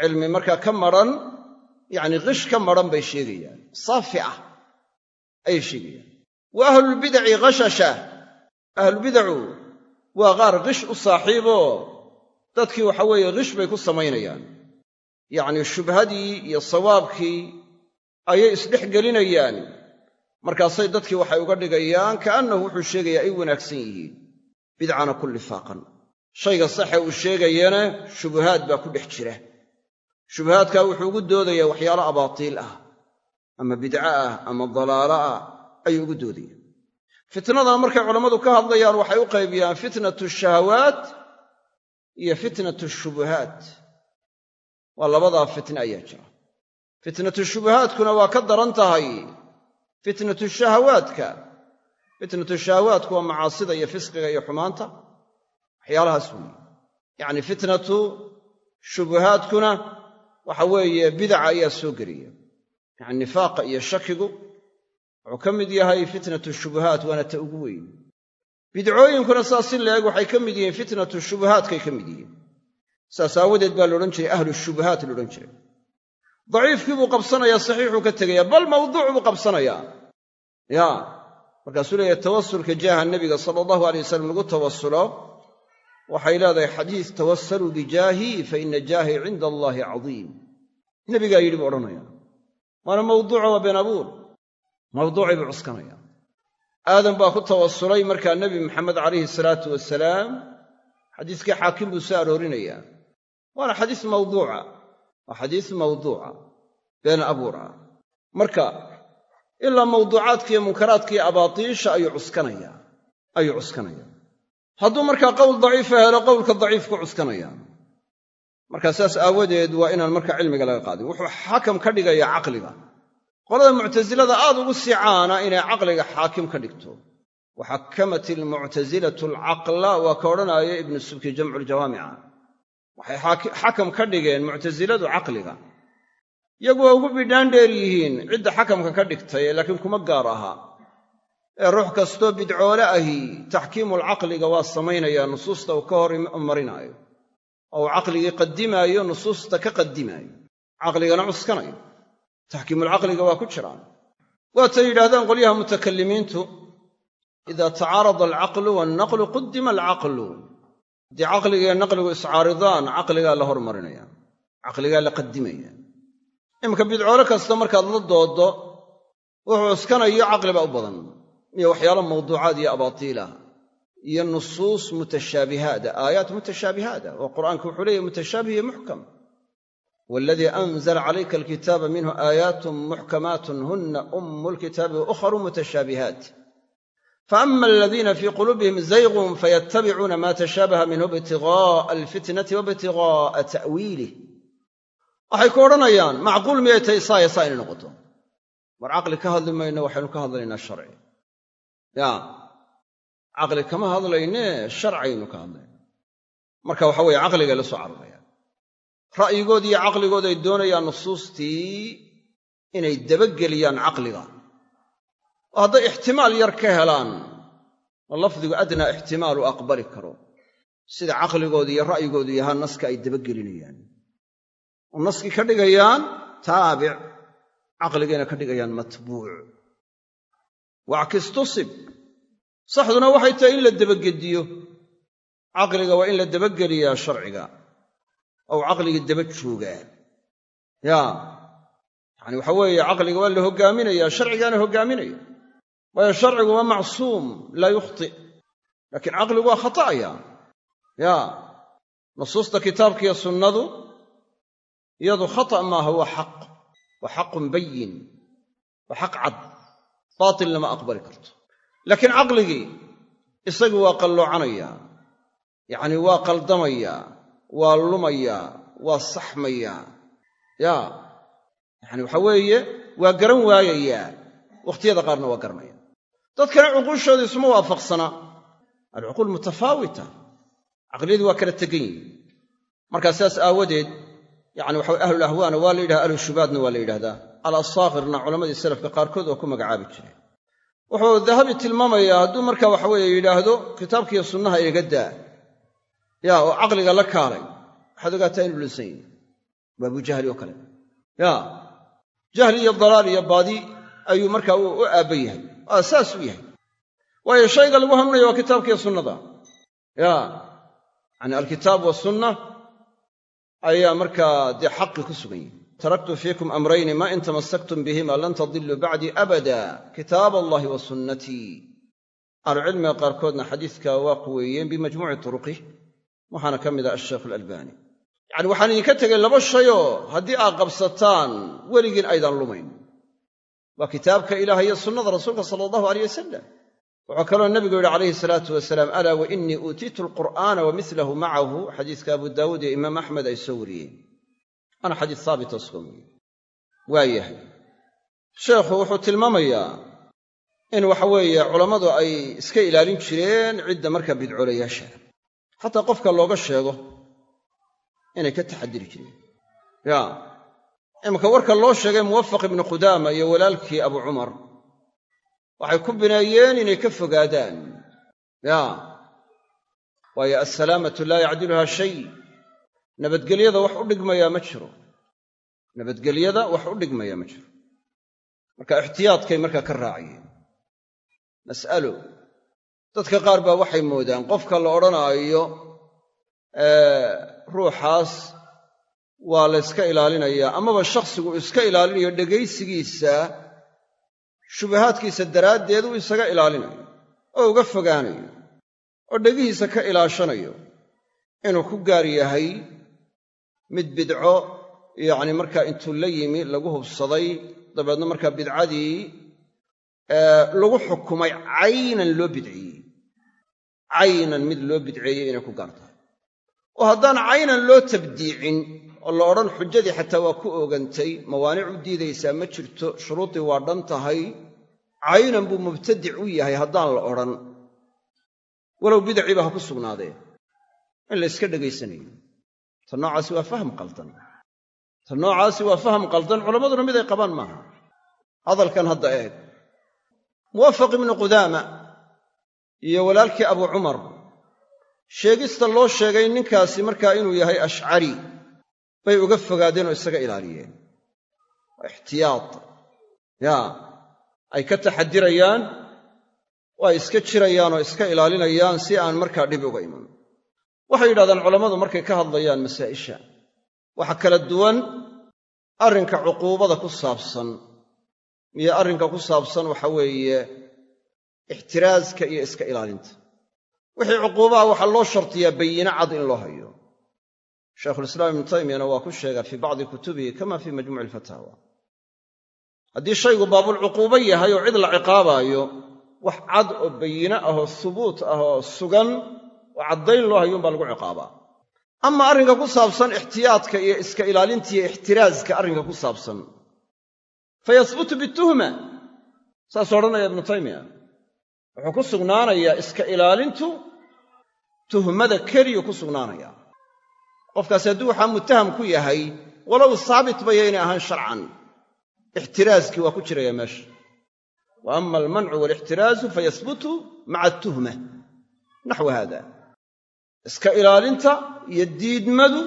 Cilmi markaa ka madran yacni qish ka madran bay sheegayaan. Saafi ah ayay sheegayaan. Wa ahlulbidaci ahlubidacu waa qaar qish u saaxiiboo dadkii waxa weeye qish bay ku samaynayaan. Yacnii shubhadii iyo sawaabkii ayay isdhex gelinayaan markaasay dadkii waxay uga dhigayaan ka'annahu wuxuu sheegayaa ay wanaagsan yihiin bidcana ku lifaaqan. Shayga saxe uu sheegayana shubuhaad baa ku dhex jira. Shubuhaadkaa wuxuu ugu doodayaa waxyaalo abaatiil ah ama bidco ah ama dalaalo ah ayuu ugu doodaya fitnadan markay culammadu ka hadlayaan waxay u qaybiyaan fitnatu shahawaat iyo fitnatu shubuhaat. Waa labadaa fitne ayaa jira. Fitnatu shubuhaadkuna waa ka daran tahay fitnatu shahawaadka fitnatu shahawaadku waa macaasida iyo fisqiga iyo xumaanta. Waxyaalahaas weeye yacni fitnatu shubuhaadkuna waxa weeye bidaca ayaa soo geliya yacni nifaaqa iyo shakigu wuxuu ka mid yahay fitnatu shubuhaat waana ta ugu weyn. Bidcooyinkuna saas si la-eg waxay ka mid yihiin fitnatu shubuhaatkay ka mid yihiin. Saas aawadeed baa laodhan jiray ahlu shubuhaat laodhan jiray. Daciifkii buu qabsanayaa saxiixuu ka tegayaa bal mawduuc buu qabsanayaa. Ya markaasuu leeyahay tawasulka jaaha nebiga sala allahu alay wasalam lagu tawasulo waxay leedahay xadiis tawasaluu bijaahii fa ina jaahii cinda allaahi cadiim. Nebigaa yidhi buu odhanaya waana mawduuca waa been abuur mawduucii buu cuskanaya aadan baa ku tawasulay markaa nebi maxamed calayhi salaatu wasalaam xadiiskii xaakim buu soo aroorinayaa waana xadiis mawduuca. Waa xadiis mawduuca. Been abuur ah marka ilaa mawduucaadkiiyo munkaraadkiiyo abaatiisha ayuu cuskanaya. Ayuu cuskanaya. Hadduu markaa qowl daciifa helo qowlka daciifku cuskanaya. Markaa saas aawadeed waa inaan markaa cilmiga laga qaadin. Wuxuu xakam ka dhigayaa caqliga qolada muctasilada aad ugu sii caana inay caqliga xaakim ka dhigto. Waxakamat ilmuctasilatu alcaqla waa ka odhanaayo ibnu subki jamculjawaamica waxay xakam ka dhigeen muctasiladu caqliga. Iyagu waa ugu bidhaan dheer yihiin cidda xakamka ka dhigtay laakiin kuma gaar aha. Ee ruux kastoo bidcoole ahi taxkiimulcaqliga waa samaynayaa nusuusta uu ka hor marinaayo oo uu caqligii qadimaayo nusuusta ka qadimaayo. Caqligana cuskanayo taxkiimulcaqliga waa ku jiraan. Waatay yidhahdaan qolyaha mutakalimiintu ida tacaarada alcaqlu wannaqlu qudima alcaqlu. Haddii caqliga iyo naqligu iscaaridaan caqligaa la hormarinaya caqligaa la qadimaya iminka bidcoole kasta markaad la dooddo wuxuu cuskanayo caqli baa u badan iyo waxyaalo mawduucaad iyo abaatiilah iyo nusuus mutashaabihaada aayaat mutashaabihaada oo qur'aanka wuxuu leeyahy mutashaabih iyo muxkam waladii anzala calayka alkitaaba minhu aayaatun muxkamaatun huna ummu lkitaabi wa ukharu mutashaabihaat faama aladiina fii quluubihim zaygun fayattabicuuna ma tashaabaha minhu ibtiga'a alfitnati waibtiga'a ta'wiilih waxay ku odhanayaan macquul miyay tahay saaya saa inay noqoto war caqli ka hadli mayno waxaynu ka hadlaynaa sharci ya caqli kama hadlaynee sharcaynu ka hadlayna marka waxa weeye caqligay la soo cararayaan ra'yigood iyo caqligood ay doonayaan nusuustii inay dabageliyaan caqliga. oo hadday ixtimaal yar ka helaan oo lafdigu adnaa ixtimaal u aqbali karo sida caqligooda iyo ra'yigoodu yahaa naska ay dabagelinayaan. oo naskii ka dhigayaan taabic caqligayna ka dhigayaan matbuuc. Wackis tusib saxduna waxay tahay in la dabagediyo caqliga waa in la dabageliyaa sharciga ou caqligii daba joogaa yaa yacani waxa weeye caqliga waa la hoggaaminayaa sharcigaana hoggaaminaya waayo sharcigu waa macsuum laa yukhti laakiin caqligu waa khata'aya yaa nusuusta kitaabkiiyo sunnadu iyadu khata' maaha waa xaq waa xaqun bayin waa xaq cad baatil lama aqbali karto laakiin caqligii isagu waa qalloocanaya yacni waa qaldamayaa waa lumayaa waa saxmayaa yaa yacani waxa weeye waa garan waayayaa wakhtiyada qaarna waa garanaya. Dadkana cuquushooda isma waafaqsana. Alcuquul mutafaawita. Caqliyadii waa kala tegan yihiin markaa sidaas aawadeed yani waxa ahlulahwaana waa la yidhahda ahlushubaadna waa la yidhahdaa. Alasaakirna culammadii salafka qaarkood oo ku magacaabi jireen. Wuxuu dahabi tilmaamayaa hadduu marka waxaweeye yidhaahdo kitaabkiiyo sunnaha iga daa yaa oo caqliga la kaalay. Waxaad ogaataa inuu lunsan yahi waa abujahli oo kale. Ya jahli iyo dalaal iyo baadi ayuu markaa u aabba yahay. Waa saas u yahay. Waayo shayga lagu hanuunaya waa kitaabkiiyo sunnada. Ya yani alkitaab wasunna ayaa markaa dee xaqi ku sugan yihi taraktu fiikum amrayni ma in tamasaktum bihima lan tadiluu bacdii abada kitaab allahi wa sunnatii ahlucilmiga qaarkoodna xadiiska waa quweeyeen bimajmuuci turuqih waxaana ka mid ah asheikh alalbani. Yacani waxaan idinka tegay laba shayoo haddii aad qabsataan weligiin aydan lumayn. Waa kitaabka ilaah iyo sunnada rasuulka sala allahu aleyh wasalam wuxuu kaloo nebigu yidhi calayhi salaatu wasalaam alaa wa innii uutiitu alqur'aana wa milahu macahu? Xadiiska abu daawuud iyo imaam axmed ay soo wariyeen. Waana xadiis haabitoo sugan weeye waa yahay. Sheekhu wuxuu tilmaamayaa in waxa weeye culammadu ay iska ilaalin jireen cidda markaa bidcoolayaasha xataa qofka looga sheego inay ka taxadiri jireen. Ya. Iminka warka loo sheegay muwafaq ibnu qudaama iyo walaalkii abu cumar waxay ku bineeyeen inay ka fogaadaan. Ya. Waayo assalaamatu laa yacdiluhaa shay. Nabadgelyada wax u dhigmayaa ma jiro. Nabadgelyada wax u dhigmayaa ma jiro. Marka ixtiyaadkay markaa ka raaciyeen. Mas'alo dadka qaar baa waxay moodaan qofka la odhanaayo ruuxaas waa la yska ilaalinayaa amaba shakhsigu iska ilaalinayo dhegaysigiisa shubahaadkiisa daraaddeed uu isaga ilaalinayo oo uga fogaanayo oo dhegihiisa ka ilaashanayo inuu ku gaar yahay mid bidco yacni markaa intuu la yimi lagu hubsaday dabeedna markaa bidcadii lagu xukumay caynan loo bidciyey caynan mid loo bidceeyey inay ku gaar tahay oo haddaan caynan loo tabdiicin oo la odhan xujadii xataa waa ku oogantay mawaanic u diidaysaa ma jirto shuruudii waa dhan tahay caynan buu mubtadic u yahay haddaan la odhan. Walow bidaciiba ha ku sugnaadee. In la yska dhegaysanayo. Ta noocaasi waa faham qaldan. Ta noocaasi waa faham qaldan. Culammaduna mid ay qabaan maaha. Hadalkan hadda eeg. Muwafaq ibnu qudaama iyo walaalkii abu cumar. Sheegista loo sheegay ninkaasi markaa inuu yahay ashcari bay uga fogaadeen oo isaga ilaaliyeen. Waa ixtiyaad yaa ay ka taxadirayaan ay iska jirayaan oo iska ilaalinayaan si aan markaa dhib uga iman. Waxay yidhahdaan culammadu markay ka hadlayaan masaa'isha. Waxa kala duwan arrinka cuquubada ku saabsan. Iyo arrinka ku saabsan waxa weeye ixtiraaska iyo iska ilaalinta. Wixii cuquubaha waxaa loo shartiyaa bayine cad in loo hayo. Shaykhulislaam ibnu taymiyana waa ku sheegaa fii bacdi kutubihi kama fii majmuuci alfataawa haddii shaygu baabulcuquubo yahay oo cid la ciqaabaayo wax cad oo bayine ah oo subuut ah oo sugan oo caddayn loo hayo umbaa lagu ciqaabaa. Ama arrinka ku saabsan ixtiyaadka iyo iska ilaalinta iyo ixtiraaska arrinka ku saabsan. Fa yasbutu bituhma saasuu odhanaya ibnu taymiya wuxuu ku sugnaanayaa iska ilaalintu tuhmada keliyu ku sugnaanaya. Qofkaasi hadduu waxaa muttaham ku yahay walow saabit ba yaynay ahaan sharcan. Ixtiraaskii waa ku jiraya meesha. Wa ama almancu waalixtiraasu fayasbutu maca atuhma naxwu haada. Iska ilaalinta iyo diidmadu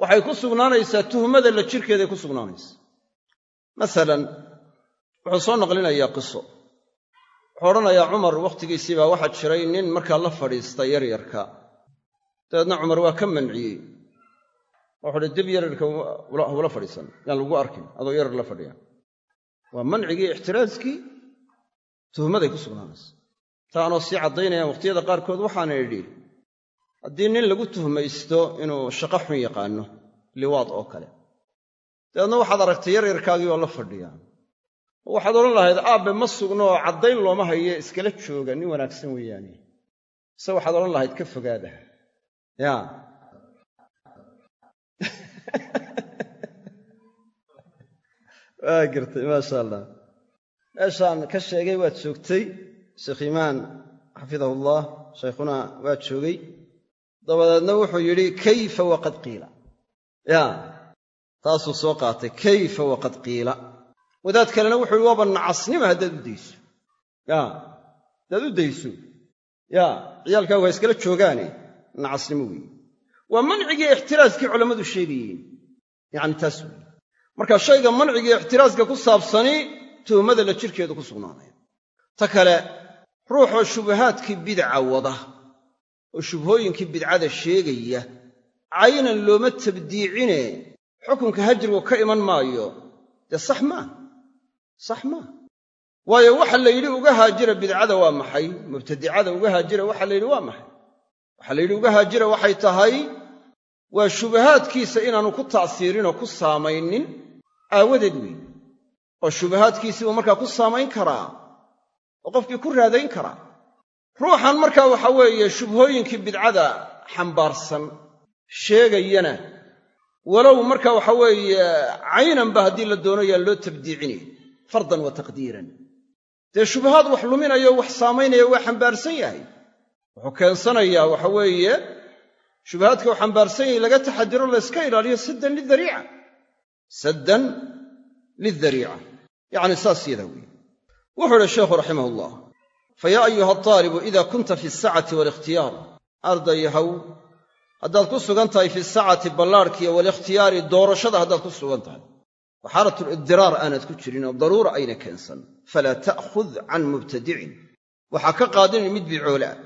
waxay ku sugnaanaysaa tuhmada la jirkeeday ku sugnaanaysa. Masalan wuxuu soo naqlinayaa qiso wuxuu odhanayaa cumar wakhtigiisii baa waxaa jiray nin markaa la fadhiista yaryarka. Dabeedna cumar waa ka manciyey. Wuxu uhi dib yaryarka hula fadhiisan. Yaan lagu arkin adoo yaryar la fadhiya. Waa mancigii ixtiraaskii tuhmaday ku sugnaanaysa. Taa anoo sii caddaynayaan wakhtiyada qaarkood waxaana idhi haddii nin lagu tuhmaysto inuu shaqo xun yaqaano liwaad oo kale. Dabeedna waxaad aragtay yaryarkaagii oo la fadhiya waxaad odhan lahayd aabbe ma sugno oo caddayn looma haye iskala jooga nin wanaagsan weeyaane ise waxaad odhan lahayd ka fogaada. Ya. Waa gartay maasha allah. Meeshaan ka sheegay waad joogtay sheekh iimaan xafidahullah shaykhuna waa joogay. Dabadeedna wuxuu yidhi kayfa waqad qiila? Ya. Taasuu soo qaatay kayfa waqad qiila wadaad kalena wuxuu yihi waaba nacasnima haddaad u dayso. Ya haddaad u dayso. Ya ciyaalkaagu ha iskala joogaane nacasnimo weeye. Waa mancigii ixtiraaskii culammadu sheegayeen. Yacni taas weeye. Marka shayga mancigii ixtiraaska ku saabsani tuhmada la jirkeedu ku sugnaanaya. Ta kale ruuxoo shubahaadkii bidca wada oo shubhooyinkii bidcada sheegaya caynan looma tabdiicine xukunka hajrigu ka iman maayo dee sax maaha sax maaha waayo waxa la yidhi uga haajira bidcada waa maxay? Mubtadicada uga haajira waxa la yidhi waa maxay? Waxaa la yidhi uga haajira waxay tahay waa shubahaadkiisa inaanu ku ta'siirinoo ku saamaynin aawadeed weeye oo shubahaadkiisii buu markaa ku saamayn karaa oo qofkii ku raadayn karaa. Ruuxan markaa waxa weeye shubhooyinkii bidcada xambaarsan sheegayana. Walow marka waxa weeye caynanba haddii la doono yaan loo tabdiicini fardan wa taqdiiran. Dee shubahaad wax luminayo wax saamaynaya waa xambaarsan yahay. Wuxuu keensanayaa waxa weeye shubahaadka uu xambaarsan yahay laga taxadiro layska ilaaliyo saddan lidariica saddan lidariica yacni saas yadaa weeye. Wuxuu idhi sheekhu raximah ullah fa yaa ayuha altaalibu ida kunta fi asacati waalikhtiyaar ardayahow haddaad ku sugan tahay fi sacati ballaarhkiiyo waalikhtiyaari doorashada haddaad ku sugan tahay wa xaalatulibdiraar aanad ku jirin oo daruura ayna keensan falaa ta'khud can mubtadicin waxaa ka qaadanin mid bicoola ah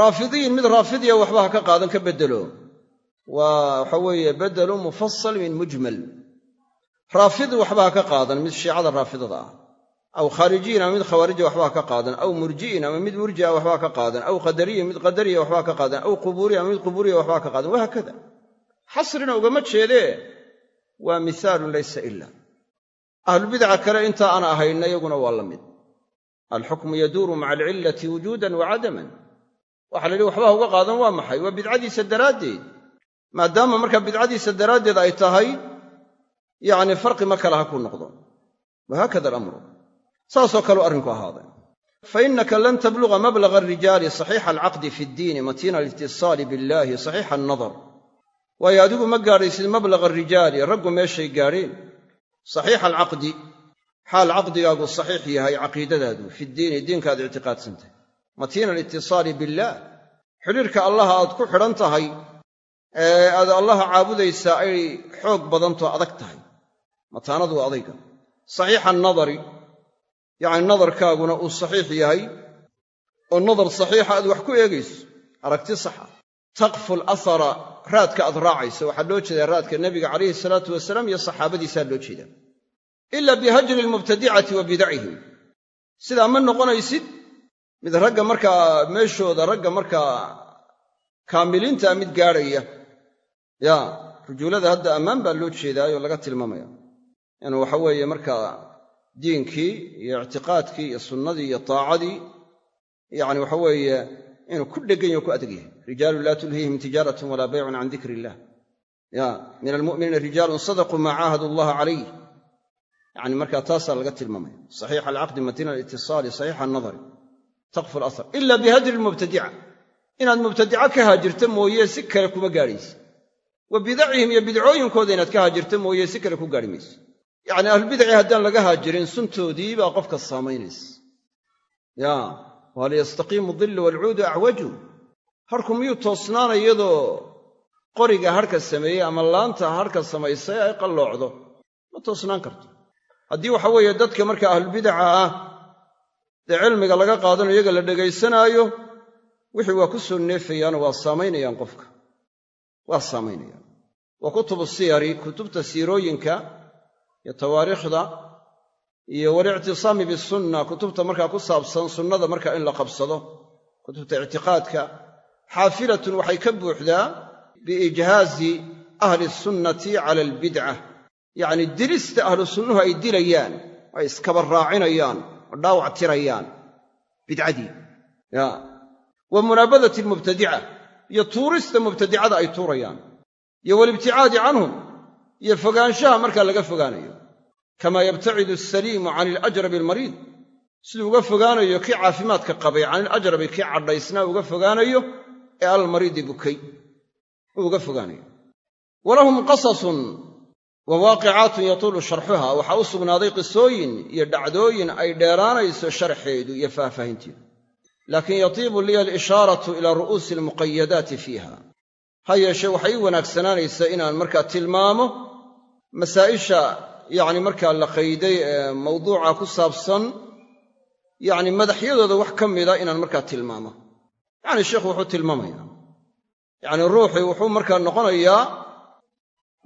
raafidiin mid raafidiya waxba ha ka qaadan ka beddelo waa waxa weeye beddelu mufasal min mujmal raafidi waxba ha ka qaadan mid shiicada raafidada ah aw khaarijiyin ama mid khawaarija waxba ha ka qaadan aw murji'in ama mid murji'a waxba ka qaadan aw qadariyin mid qadariya waxba ka aw qubuuriya ama mid qubuuriya waxba ka qaadan waa mihaalun laysa ila ahlulbidaca kale intaa aan ahayna iyaguna waa la mid. Alxukmu yaduuru maca alcillati wujuudan wa cadaman. Waxa la yidhi waxba ha uga qaadan waa maxay? Waa bidcadiisa daraaddeed. Maadaama markaa bidcadiisa daraaddeed ay tahay yacni farqi ma kale ha ku noqdo. Wahaakada alamru. Saasoo kaleu arrinku ahaaday. Fa lan tabluga mablaga alrijaali saxiixa alcaqdi fi ddiini matiina alitisaali billahi saxiixa annadar waayo adigu ma gaadhaysid mablaga arijaali raggu meeshay gaadheen. Saxiixa alcaqdi xaal caqdigaagu saxiix yahay caqiidadaadu fi ddiini diinkaad ictiqaadsantahay matiina alitisaali billaah xidhiirka allaha aad ku xidhan tahay ee aad allaha caabudaysaa ay xoog badantoo adag tahay. Mataanadu adayga. Saxiixa annadari yacni nadarkaaguna uu saxiix yahay oo nadar saxiixa aad wax ku eegayso. Aragti saxa taqfu alasara raadka aad raacayso. Waxaa loo jeedaa raadka nebiga calayhi salaatu wasalaam iyo saxaabadiisaa loo jeedaa. Ila bihajri almubtadicati wa bidacihim sidaa ma noqonaysid? Mid ragga markaa meeshooda ragga markaa kaamiliintaa mid gaadhaya. Ya rujuulada hadda ammaan baa loo jeedaayoo laga tilmaamaya. Inuu waxa weeye markaa diinkii iyo ictiqaadkii iyo sunnadii iyo taacadii yacni waxa weeye inuu ku dhegan ku adeg yahay. Rijaalun laa tulhiihim tijaaratun walaa baycun can dikri illah ya min almu'miniina rijaalun sadaquu maa caahadu allaha calayh yacni markaa taasaa laga tilmaamaya. Saxiixa alcaqdi matina alitisaali saxiixa annadari. Taqfu alasar ila bihajri lmubtadica inaad mubtadica ka haajirta mooye si kale kuma gaadhaysa wa bidacihim iyo bidcooyinkooda inaad ka haajirta mooye si kale ku gaadhi mayso yacni ahlubidaci haddaan laga haajirin suntoodii baa qofka saamaynaysa wahal yastaqiimu dillu waalcuudu acwaju harku miyuu toosnaana iyadoo qoriga harka sameeyey ama laanta harka samaysay ay qalloocdo ma toosnaan karto haddii waxa weeye dadka marka ahlulbidaca ah dee cilmiga laga qaadanayo iyaga la dhegaysanaayo wixii waa ku soo neefayaanoo waa saamaynayaan qofka waa saamaynayaan wa kutubu siyari kutubta siirooyinka iyo tawaariikhda iyo walictisaami bisunna kutubta markaa ku saabsan sunnada marka in la qabsado kutubta ictiqaadka xaafilatun waxay ka buuxdaa biijhaazi ahli sunnati cala albidca yacni dilista ahlu sunnuhu ay dilayaan ay iskaba raacinayaan oo dhaawac tirayaan bidcadii ya. Wa munaabadati almubtadica iyo tuurista mubtadicada ay tuurayaan. Iyo walibticaadi canhum iyo fogaanshaha markaa laga fogaanayo kamaa yabtacidu asaliimu can alajrabi almariid siduu uga fogaanayo kii caafimaadka qabay can ilajrabi kii cadhaysnaa uga fogaanayo ee almariidi bukay uu uga fogaanayo walahum qasasun wa waaqicaatun yatuulu sharxuha waxaa u sugnaaday qisooyin iyo dhacdooyin ay dheeraanayso sharxeedu iyo faahfaahinteedu laakiin yatiibu liya alishaaratu ilaa ru'uusi almuqayadaati fiiha ha yeeshee waxay ii wanaagsanaanaysaa inaan markaa tilmaamo masaa'isha yacni markaa la qayday ee mawduuca ku saabsan yacni madaxyadooda wax ka mida inaan markaa tilmaamo. Yacni sheikhu wuxuu tilmaamayaa yacni ruuxii wuxuu markaa noqonayaa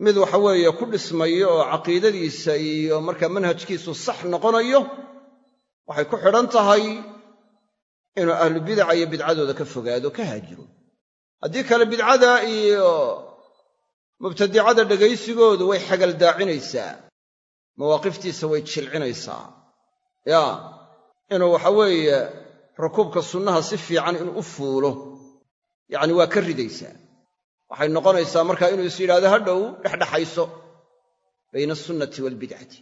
mid waxa weeye ku dhismayo oo caqiidadiisa iyo markaa manhajkiisu sax noqonayo waxay ku xidhan tahay inuu ahlubidaca iyo bidcadooda ka fogaado ka haajiro haddii kale bidcada iyo mubtadicada dhegaysigoodu way xagaldaacinaysaa mawaaqiftiisa way jilcinaysaa. Yaa inuu waxa weeye rukuubka sunnaha si fiican inuu u fuulo. Yacni waa ka ridaysaa. Waxay noqonaysaa markaa inuu is yidhahdo ha dhow dhexdhexayso bayna asunnati waalbidcati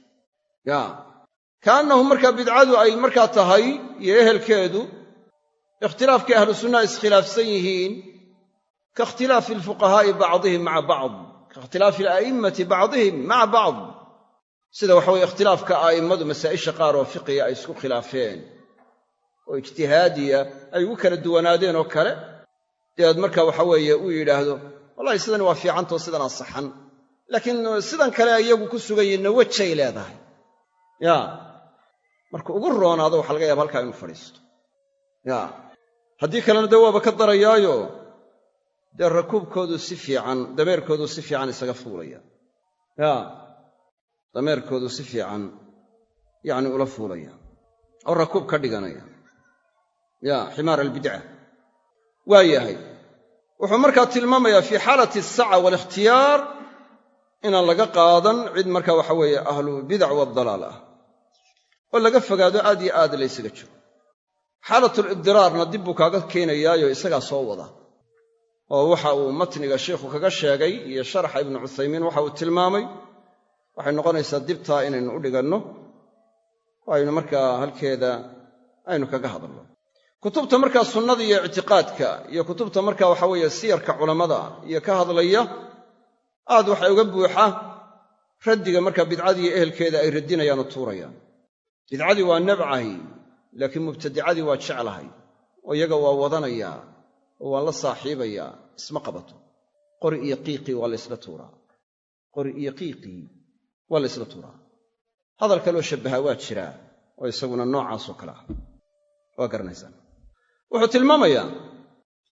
ya kaannahu markaa bidcadu ay markaa tahay iyo ehelkeedu ikhtilaafkii ahlu sunnaha iskhilaafsan yihiin ka ikhtilaafi alfuqahaa'i bacdihim maca bacd ka ikhtilaafi ala'immati bacdihim maca bacd sida waxa weye ikhtilaafka a'immadu masaa'isha qaar oo fiqiga ay isku khilaafeen oo ijtihaadiya ay ugu kala duwanaadeen oo kale dabeed marka waxa weeye uu yidhaahdo wallahi sidani waa fiicantao sidanaa saxan. Laakiin sidan kale iyagu ku sugan yihinna wejay leedahay. Ya marka ugu roonaado waxa laga yaaba halkaa inuu fadhiisto. Ya haddii kalena dee waaba ka darayaayo dee rakuubkoodu si fiican dameerkoodu si fiican isaga fuulaya. Ya dameerkoodu si fiican yacni ula fuulaya oo rakuub ka dhiganaya. Ya ximaar albidca waa yahay. Wuxuu markaa tilmaamayaa fii xaalati asaca waalikhtiyaar inaan laga qaadan cid marka waxa weeye ahlu bidac waadalaal ah oo laga fogaado aad iyo aad laysaga jiro. Xaalatulibdiraarna dib buu kaaga keenayaayo isagaa soo wada oo waxa uu matniga sheikhu kaga sheegay iyo sharaxa ibnu cuthaymiin waxa uu tilmaamay waxay noqonaysaa dibtaa inaynu u dhiganno oo aynu markaa halkeeda aynu kaga hadalno. Kutubta markaa sunnada iyo ictiqaadka iyo kutubta markaa waxa weeye siyarka culammada iyo ka hadlaya aad waxay uga buuxa raddiga markaa bidcadii ehelkeeda ay raddinayaan oo tuurayaan. Bidcadii waa nabcahay laakiin mubtadicadii waa jeclahay oo iyaga waa wadanayaa oo waan la saaxiibayaa isma qabato. Qori iyo qiiqii waa laysla tuuraa. Qori iyo qiiqii waa laysla tuuraa. Hadal kaloo shabbahaa waa jiraa oo isaguna noocaasoo kale ah. Waa garanaysaan. Wuxuu tilmaamayaa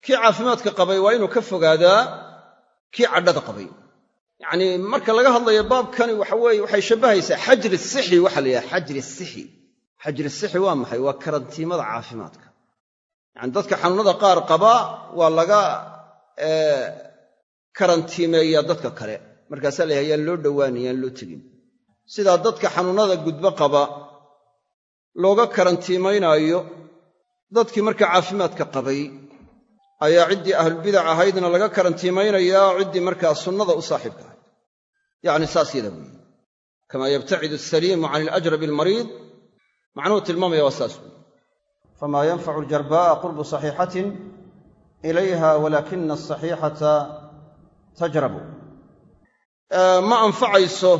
kii caafimaadka qabay waa inuu ka fogaadaa kii cadhada qabay. Yacnii marka laga hadlayo baabkani waxa weeye waxay shabbahaysaa xajri sixi waxaa la yidhaha xajri sixi. Xajri sixi waa maxay? Waa karantiimada caafimaadka. Yacani dadka xanuunada qaar qaba waa laga karantiimeeyaa dadka kale markaasaa la yahay yaan loo dhowaanayn yaan loo tegin. Sidaa dadka xanuunnada gudbo qaba looga karantiimaynaayo dadkii markaa caafimaadka qabay ayaa ciddii ahlulbidac ahaydna laga karantiimaynayaa ciddii markaa sunnada u saaxiibka ahayd. Yacni saas yada weeye. Kamaa yabtacidu asaliimu can alajrabi almariid macnuhu tilmaamaya waa saas weeye. Famaa yanfacu aljarbaa'a qurbu saxiixatin ilayha walaakina asaxiixata tajrabu ma anfacayso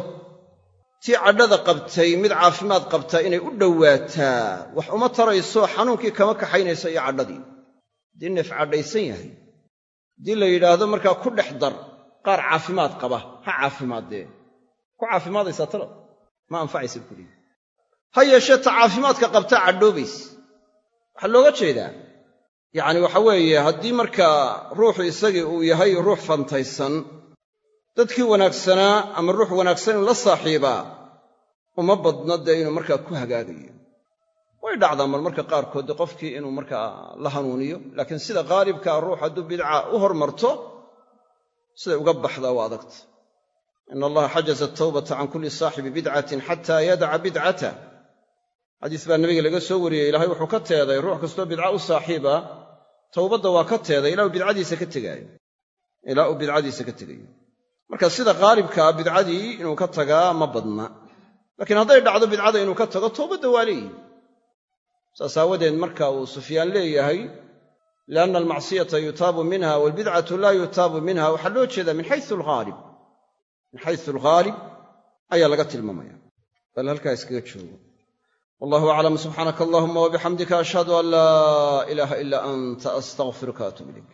tii cadhada qabtay mid caafimaad qabtaa inay u dhowaataa. Wax uma tarayso xanuunkii kama kaxaynayso iyo cadhadii. Haddii neef cadhaysan yahay haddii la yidhaahdo markaa ku dhex dar qaar caafimaad qaba ha caafimaadee. Ku caafimaadaysaa talad ma anfacaysa bukuliyi ha yeeshee ta caafimaadka qabtaa cadhoobaysa waxaa looga jeedaa yacni waxa weeye haddii markaa ruuxu isagii uu yahay ruux fantaysan dadkii wanaagsanaa ama ruux wanaagsan la saaxiibaa uma badno dee inuu markaa ku hagaagayo. Way dhacdaa marmarka qaarkood de qofkii inuu markaa la hanuuniyo laakiin sida qaalibkaa ruux hadduu bidca u hormarto siday uga baxdaa waa adagta. Ina allaha xajaza atawbata can kulli saaxibi bidcatin xataa yadaca bidcata. Xadiis baa nabiga laga soo wariyey ilaahay wuxuu ka teeday ruux kastoo bidca u saaxiiba towbadda waa ka teeday ilaa uu bidcadiisa ka tegaayo. Ilaa uu bidcadiisa ka tegayo marka sida qaalibkaa bidcadii inuu ka tagaa ma badna. Laakiin hadday dhacdo bidcada inuu ka tago towbadda waa leeyihi saas aawadeed marka uu sufyaan leeyahay lianna almacsiyata yutaabu minha waalbidcatu laa yutaabu minha waxaa loo jeedaa min xayu alghaalib min xayu alghaalib ayaa laga tilmaamaya. Bal halkaa iskaga joogo. Wallahu aclam subxaanaka allahuma wabixamdika ashhadu an laa ilaaha ila anta astaqfiruka atub ilayk